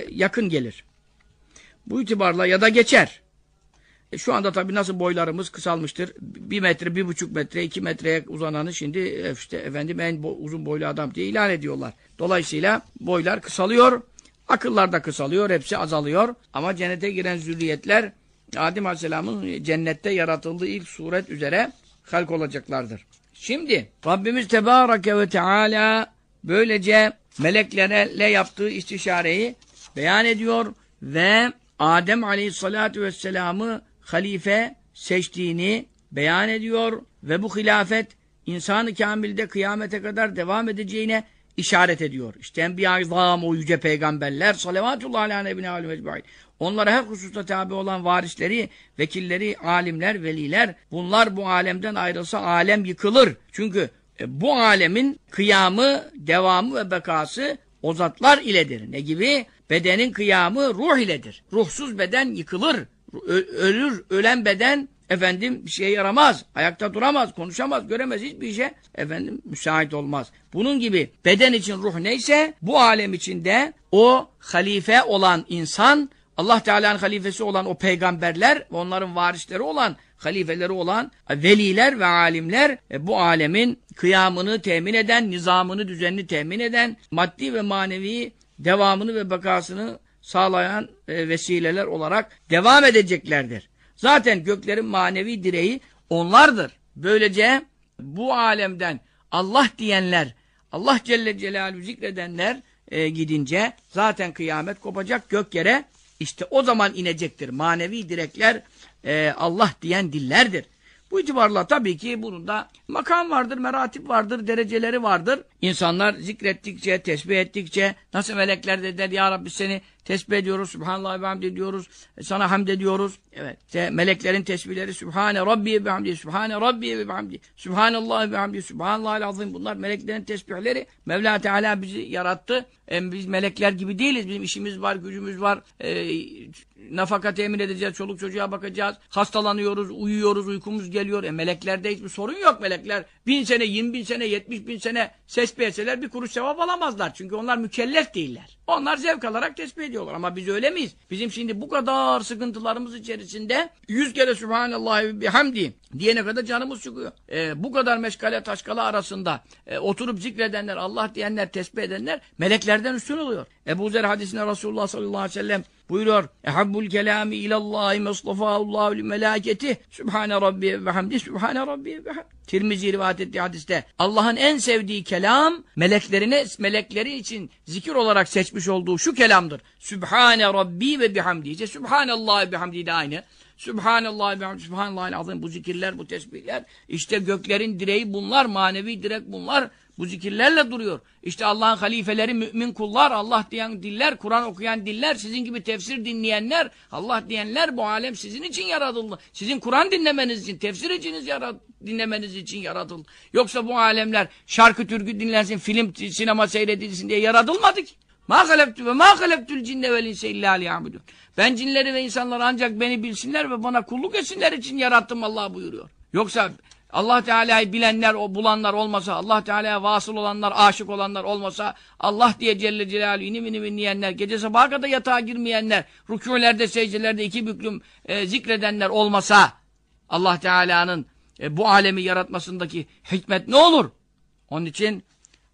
yakın gelir. Bu itibarla ya da geçer. E şu anda tabii nasıl boylarımız kısalmıştır. Bir metre, bir buçuk metre, iki metreye uzananı şimdi e, işte efendim en uzun boylu adam diye ilan ediyorlar. Dolayısıyla boylar kısalıyor. Akıllar da kısalıyor. Hepsi azalıyor. Ama cennete giren zürriyetler Adem Aleyhisselam'ın cennette yaratıldığı ilk suret üzere halk olacaklardır. Şimdi Rabbimiz Tebareke ve Teala böylece meleklerle yaptığı istişareyi beyan ediyor ve Adem Aleyhisselatü Vesselam'ı halife seçtiğini beyan ediyor ve bu hilafet insanı kamilde kıyamete kadar devam edeceğine işaret ediyor. İşte Enbiya-i o yüce peygamberler salavatullah aleyhi ecmaîn. Onlara her hususta tabi olan varisleri, vekilleri, alimler, veliler bunlar bu alemden ayrılsa alem yıkılır. Çünkü e, bu alemin kıyamı, devamı ve bekası o zatlar iledir. Ne gibi? Bedenin kıyamı ruh iledir. Ruhsuz beden yıkılır. ölür, ölen beden efendim bir şeye yaramaz. Ayakta duramaz, konuşamaz, göremez hiçbir işe efendim müsait olmaz. Bunun gibi beden için ruh neyse bu alem içinde o halife olan insan Allah Teala'nın halifesi olan o peygamberler ve onların varisleri olan halifeleri olan veliler ve alimler e, bu alemin kıyamını temin eden, nizamını, düzenini temin eden, maddi ve manevi devamını ve bakasını sağlayan e, vesileler olarak devam edeceklerdir. Zaten göklerin manevi direği onlardır. Böylece bu alemden Allah diyenler, Allah Celle Celaluhu zikredenler e, gidince zaten kıyamet kopacak gök yere işte o zaman inecektir. Manevi direkler e, Allah diyen dillerdir. Bu itibarla tabii ki bunun da makam vardır, meratip vardır, dereceleri vardır. İnsanlar zikrettikçe, tesbih ettikçe, nasıl melekler dediler ya Rabbi seni tesbih ediyoruz, Subhanallah ve hamd ediyoruz, e, sana hamd ediyoruz. Evet, işte meleklerin tesbihleri Sübhane Rabbi ve hamdi, Sübhane Rabbi ve hamdi, Sübhanallah ve hamdi, Sübhanallah azim. Bunlar meleklerin tesbihleri. Mevla Teala bizi yarattı. E, biz melekler gibi değiliz. Bizim işimiz var, gücümüz var. E, nafaka temin edeceğiz, çoluk çocuğa bakacağız. Hastalanıyoruz, uyuyoruz, uykumuz geliyor. E, meleklerde hiçbir sorun yok melekler. Bin sene, yirmi bin sene, yetmiş bin sene tesbih etseler bir kuruş sevap alamazlar. Çünkü onlar mükellef değiller. Onlar zevk alarak tesbih ediyorlar. Ama biz öyle miyiz? Bizim şimdi bu kadar sıkıntılarımız içerisinde yüz kere Sübhanallah bihamdi diyene kadar canımız çıkıyor. E, bu kadar meşgale taşkala arasında e, oturup zikredenler, Allah diyenler, tesbih edenler meleklerden üstün oluyor. Ebu Zer hadisinde Resulullah sallallahu aleyhi ve sellem buyuruyor. Ehabbul kelami ilallahi meslafahullahu melaketi Sübhane Rabbi ve hamdi Sübhane Rabbi ve hamdi. Tirmizi rivayet ettiği hadiste Allah'ın en sevdiği kelam meleklerine melekleri için zikir olarak seçmiş olduğu şu kelamdır. Sübhane Rabbi ve bihamdi. İşte Sübhanallah ve bihamdi de aynı. Sübhanallah ve Sübhanallah azim bu zikirler, bu tesbihler. İşte göklerin direği bunlar, manevi direk bunlar. Bu zikirlerle duruyor. İşte Allah'ın halifeleri, mümin kullar, Allah diyen diller, Kur'an okuyan diller, sizin gibi tefsir dinleyenler, Allah diyenler bu alem sizin için yaratıldı. Sizin Kur'an dinlemeniz için, tefsir içiniz yarat, dinlemeniz için yaratıldı. Yoksa bu alemler şarkı türkü dinlensin, film, sinema seyredilsin diye yaratılmadı ki. Ma haleftu ve ma haleftul cinne vel inse illa liyabudun. Ben cinleri ve insanları ancak beni bilsinler ve bana kulluk etsinler için yarattım Allah buyuruyor. Yoksa Allah Teala'yı bilenler, o bulanlar olmasa, Allah Teala'ya vasıl olanlar, aşık olanlar olmasa, Allah diye Celle Celaluhu inim inim inleyenler, gece sabaha kadar yatağa girmeyenler, rükûlerde, secdelerde iki büklüm e, zikredenler olmasa, Allah Teala'nın e, bu alemi yaratmasındaki hikmet ne olur? Onun için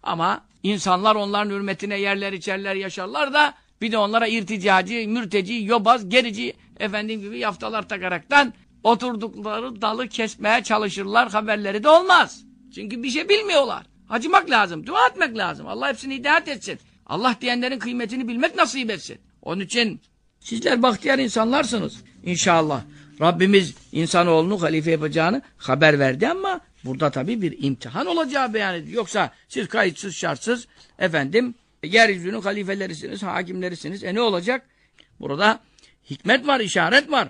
ama insanlar onların hürmetine yerler içerler yaşarlar da bir de onlara irticacı, mürteci, yobaz, gerici efendim gibi yaftalar takaraktan oturdukları dalı kesmeye çalışırlar. Haberleri de olmaz. Çünkü bir şey bilmiyorlar. Acımak lazım, dua etmek lazım. Allah hepsini hidayet etsin. Allah diyenlerin kıymetini bilmek nasip etsin. Onun için sizler bahtiyar insanlarsınız inşallah. Rabbimiz insanoğlunu halife yapacağını haber verdi ama burada tabii bir imtihan olacağı beyan ediyor. Yoksa siz kayıtsız şartsız efendim yeryüzünün halifelerisiniz, hakimlerisiniz. E ne olacak? Burada hikmet var, işaret var.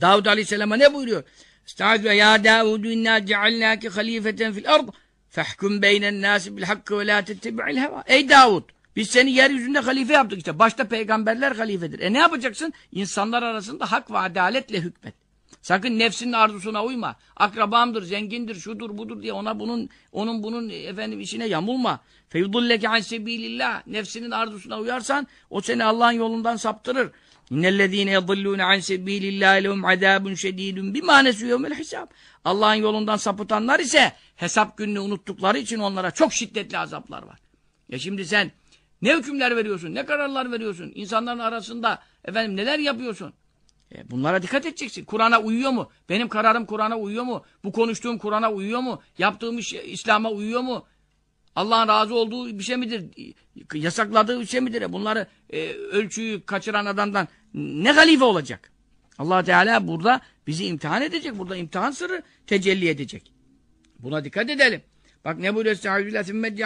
Davud Aleyhisselam'a ne buyuruyor? Estaizu ya Davud inna ceallâke halifeten fil ard fehkum beynen nâsi bil hakkı ve lâ tettebi'il heva. Ey Davud biz seni yeryüzünde halife yaptık işte. Başta peygamberler halifedir. E ne yapacaksın? İnsanlar arasında hak ve adaletle hükmet. Sakın nefsinin arzusuna uyma. Akrabamdır, zengindir, şudur, budur diye ona bunun onun bunun efendim işine yamulma. Feyudulleke an sebilillah. Nefsinin arzusuna uyarsan o seni Allah'ın yolundan saptırır. İnnellezîne yadillûne an sebilillâhi lehum azâbun şedîdun bimâ nesû yevmel hisâb. Allah'ın yolundan sapıtanlar ise hesap gününü unuttukları için onlara çok şiddetli azaplar var. Ya şimdi sen ne hükümler veriyorsun, ne kararlar veriyorsun? İnsanların arasında efendim neler yapıyorsun? E bunlara dikkat edeceksin. Kur'an'a uyuyor mu? Benim kararım Kur'an'a uyuyor mu? Bu konuştuğum Kur'an'a uyuyor mu? Yaptığım iş İslam'a uyuyor mu? Allah'ın razı olduğu bir şey midir? Yasakladığı bir şey midir? Bunları e, ölçüyü kaçıran adamdan ne halife olacak? allah Teala burada bizi imtihan edecek. Burada imtihan sırrı tecelli edecek. Buna dikkat edelim. Bak ne buyuruyor? Estağfirullah sümme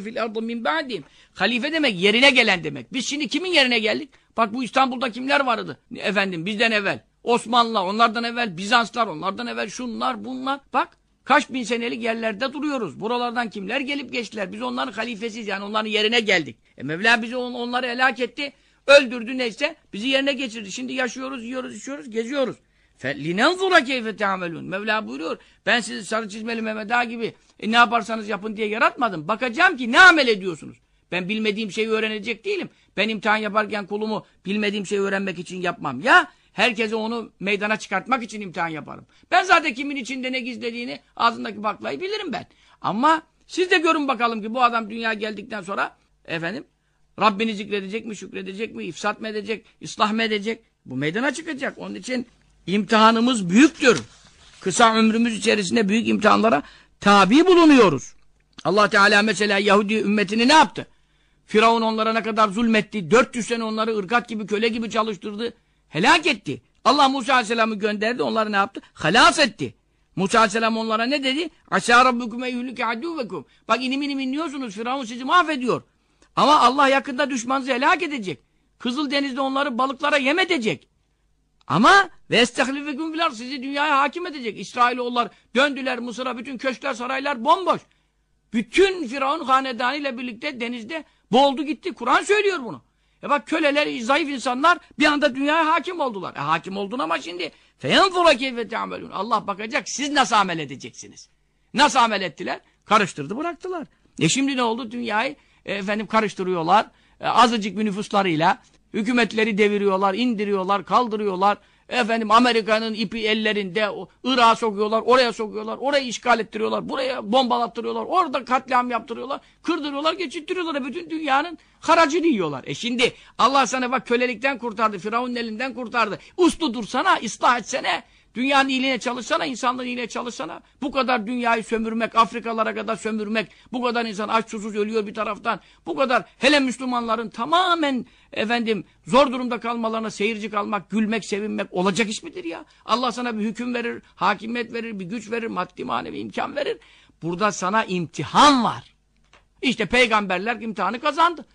fil ardı min ba'dim. Halife demek yerine gelen demek. Biz şimdi kimin yerine geldik? Bak bu İstanbul'da kimler vardı? Efendim bizden evvel. Osmanlılar, onlardan evvel Bizanslar, onlardan evvel şunlar, bunlar. Bak kaç bin senelik yerlerde duruyoruz. Buralardan kimler gelip geçtiler? Biz onların halifesiyiz yani onların yerine geldik. E Mevla bizi on, onları helak etti. Öldürdü neyse bizi yerine geçirdi. Şimdi yaşıyoruz, yiyoruz, içiyoruz, geziyoruz. لِنَنْظُرَ كَيْفَ تَعْمَلُونَ Mevla buyuruyor. Ben sizi sarı çizmeli Mehmet Ağa gibi e, ne yaparsanız yapın diye yaratmadım. Bakacağım ki ne amel ediyorsunuz. Ben bilmediğim şeyi öğrenecek değilim. Ben imtihan yaparken kulumu bilmediğim şeyi öğrenmek için yapmam. Ya herkese onu meydana çıkartmak için imtihan yaparım. Ben zaten kimin içinde ne gizlediğini ağzındaki baklayı bilirim ben. Ama siz de görün bakalım ki bu adam dünya geldikten sonra efendim Rabbini zikredecek mi, şükredecek mi, ifsat mı edecek, ıslah mı edecek? Bu meydana çıkacak. Onun için imtihanımız büyüktür. Kısa ömrümüz içerisinde büyük imtihanlara tabi bulunuyoruz. Allah Teala mesela Yahudi ümmetini ne yaptı? Firavun onlara ne kadar zulmetti. 400 sene onları ırgat gibi, köle gibi çalıştırdı. Helak etti. Allah Musa Aleyhisselam'ı gönderdi. Onları ne yaptı? Halas etti. Musa Aleyhisselam onlara ne dedi? Aşağı rabbukum eyyülüke aduvvekum. Bak inim inim inliyorsunuz. Firavun sizi mahvediyor. Ama Allah yakında düşmanınızı helak edecek. Kızıl Deniz'de onları balıklara yem edecek. Ama ve estehlifekum sizi dünyaya hakim edecek. İsrailoğullar döndüler Mısır'a bütün köşkler saraylar bomboş. Bütün Firavun hanedanıyla birlikte denizde boğuldu gitti. Kur'an söylüyor bunu. E bak köleler, zayıf insanlar bir anda dünyaya hakim oldular. E hakim oldun ama şimdi feyanzura keyfe teamelun. Allah bakacak siz nasıl amel edeceksiniz. Nasıl amel ettiler? Karıştırdı bıraktılar. E şimdi ne oldu? Dünyayı e, efendim karıştırıyorlar. E, azıcık bir nüfuslarıyla hükümetleri deviriyorlar, indiriyorlar, kaldırıyorlar. Efendim Amerika'nın ipi ellerinde Irak'a sokuyorlar, oraya sokuyorlar, orayı işgal ettiriyorlar, buraya bombalattırıyorlar, orada katliam yaptırıyorlar, kırdırıyorlar, geçittiriyorlar. Bütün dünyanın haracını yiyorlar. E şimdi Allah sana bak kölelikten kurtardı, Firavun'un elinden kurtardı. Uslu dursana, ıslah etsene. Dünyanın iyiliğine çalışsana, insanlığın iyiliğine çalışsana. Bu kadar dünyayı sömürmek, Afrikalara kadar sömürmek, bu kadar insan aç susuz ölüyor bir taraftan. Bu kadar hele Müslümanların tamamen efendim zor durumda kalmalarına seyirci kalmak, gülmek, sevinmek olacak iş midir ya? Allah sana bir hüküm verir, hakimiyet verir, bir güç verir, maddi manevi imkan verir. Burada sana imtihan var. İşte peygamberler imtihanı kazandı.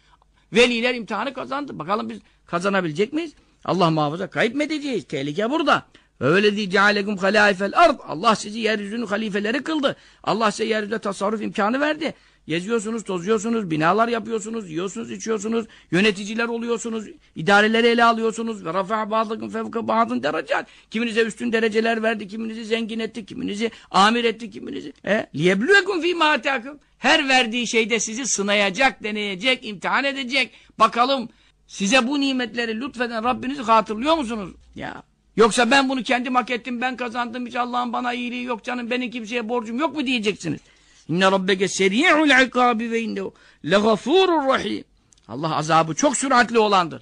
Veliler imtihanı kazandı. Bakalım biz kazanabilecek miyiz? Allah muhafaza kayıp mı edeceğiz? Tehlike burada. Öylezi cealekum halâifel ard. Allah sizi yeryüzünün halifeleri kıldı. Allah size yeryüzünde tasarruf imkanı verdi. Geziyorsunuz, tozuyorsunuz, binalar yapıyorsunuz, yiyorsunuz, içiyorsunuz, yöneticiler oluyorsunuz, idareleri ele alıyorsunuz. Ve rafa bazıkın fevka bazın derecat. Kiminize üstün dereceler verdi, kiminizi zengin etti, kiminizi amir etti, kiminizi. E, liyeblüekum fî mâteakum. Her verdiği şeyde sizi sınayacak, deneyecek, imtihan edecek. Bakalım size bu nimetleri lütfeden Rabbinizi hatırlıyor musunuz? Ya Yoksa ben bunu kendim hak ettim, ben kazandım, hiç Allah'ın bana iyiliği yok canım, benim kimseye borcum yok mu diyeceksiniz. İnne rabbeke seri'ul ikabi ve innehu legafurur rahim. Allah azabı çok süratli olandır.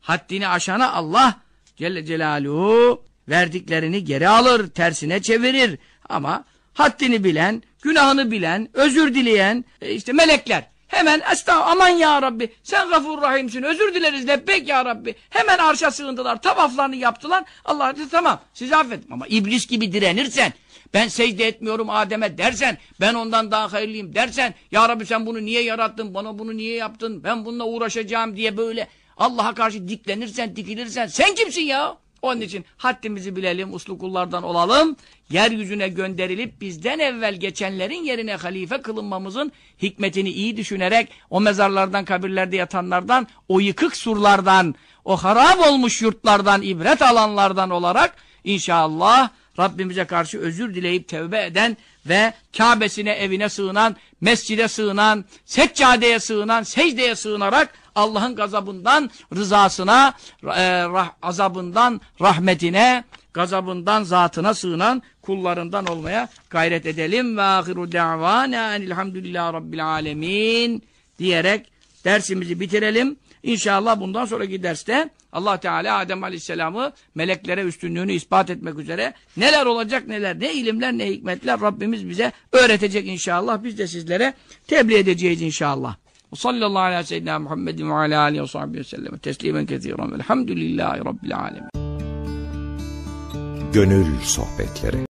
Haddini aşana Allah Celle Celaluhu verdiklerini geri alır, tersine çevirir. Ama haddini bilen, günahını bilen, özür dileyen, e, işte melekler. Hemen estağ aman ya Rabbi sen gafur rahimsin özür dileriz lebbek ya Rabbi. Hemen arşa sığındılar tavaflarını yaptılar. Allah dedi tamam sizi affettim. Ama iblis gibi direnirsen ben secde etmiyorum Adem'e dersen ben ondan daha hayırlıyım dersen ya Rabbi sen bunu niye yarattın bana bunu niye yaptın ben bununla uğraşacağım diye böyle Allah'a karşı diklenirsen dikilirsen sen kimsin ya? Onun için haddimizi bilelim, uslu kullardan olalım. Yeryüzüne gönderilip bizden evvel geçenlerin yerine halife kılınmamızın hikmetini iyi düşünerek o mezarlardan, kabirlerde yatanlardan, o yıkık surlardan, o harap olmuş yurtlardan, ibret alanlardan olarak inşallah Rabbimize karşı özür dileyip tevbe eden ve Kabe'sine, evine sığınan, mescide sığınan, seccadeye sığınan, secdeye sığınarak Allah'ın gazabından rızasına, e, azabından rahmetine, gazabından zatına sığınan kullarından olmaya gayret edelim. Ve ahiru da'vana enilhamdülillahi rabbil alemin diyerek dersimizi bitirelim. İnşallah bundan sonraki derste Allah Teala Adem Aleyhisselam'ı meleklere üstünlüğünü ispat etmek üzere neler olacak neler, ne ilimler ne hikmetler Rabbimiz bize öğretecek inşallah. Biz de sizlere tebliğ edeceğiz inşallah. Sallallahu aleyhi ve seyyidina Muhammedin ve aleyhi aleyhi ve sahbihi ve sellem. Teslimen kethiren velhamdülillahi rabbil alemin. Gönül Sohbetleri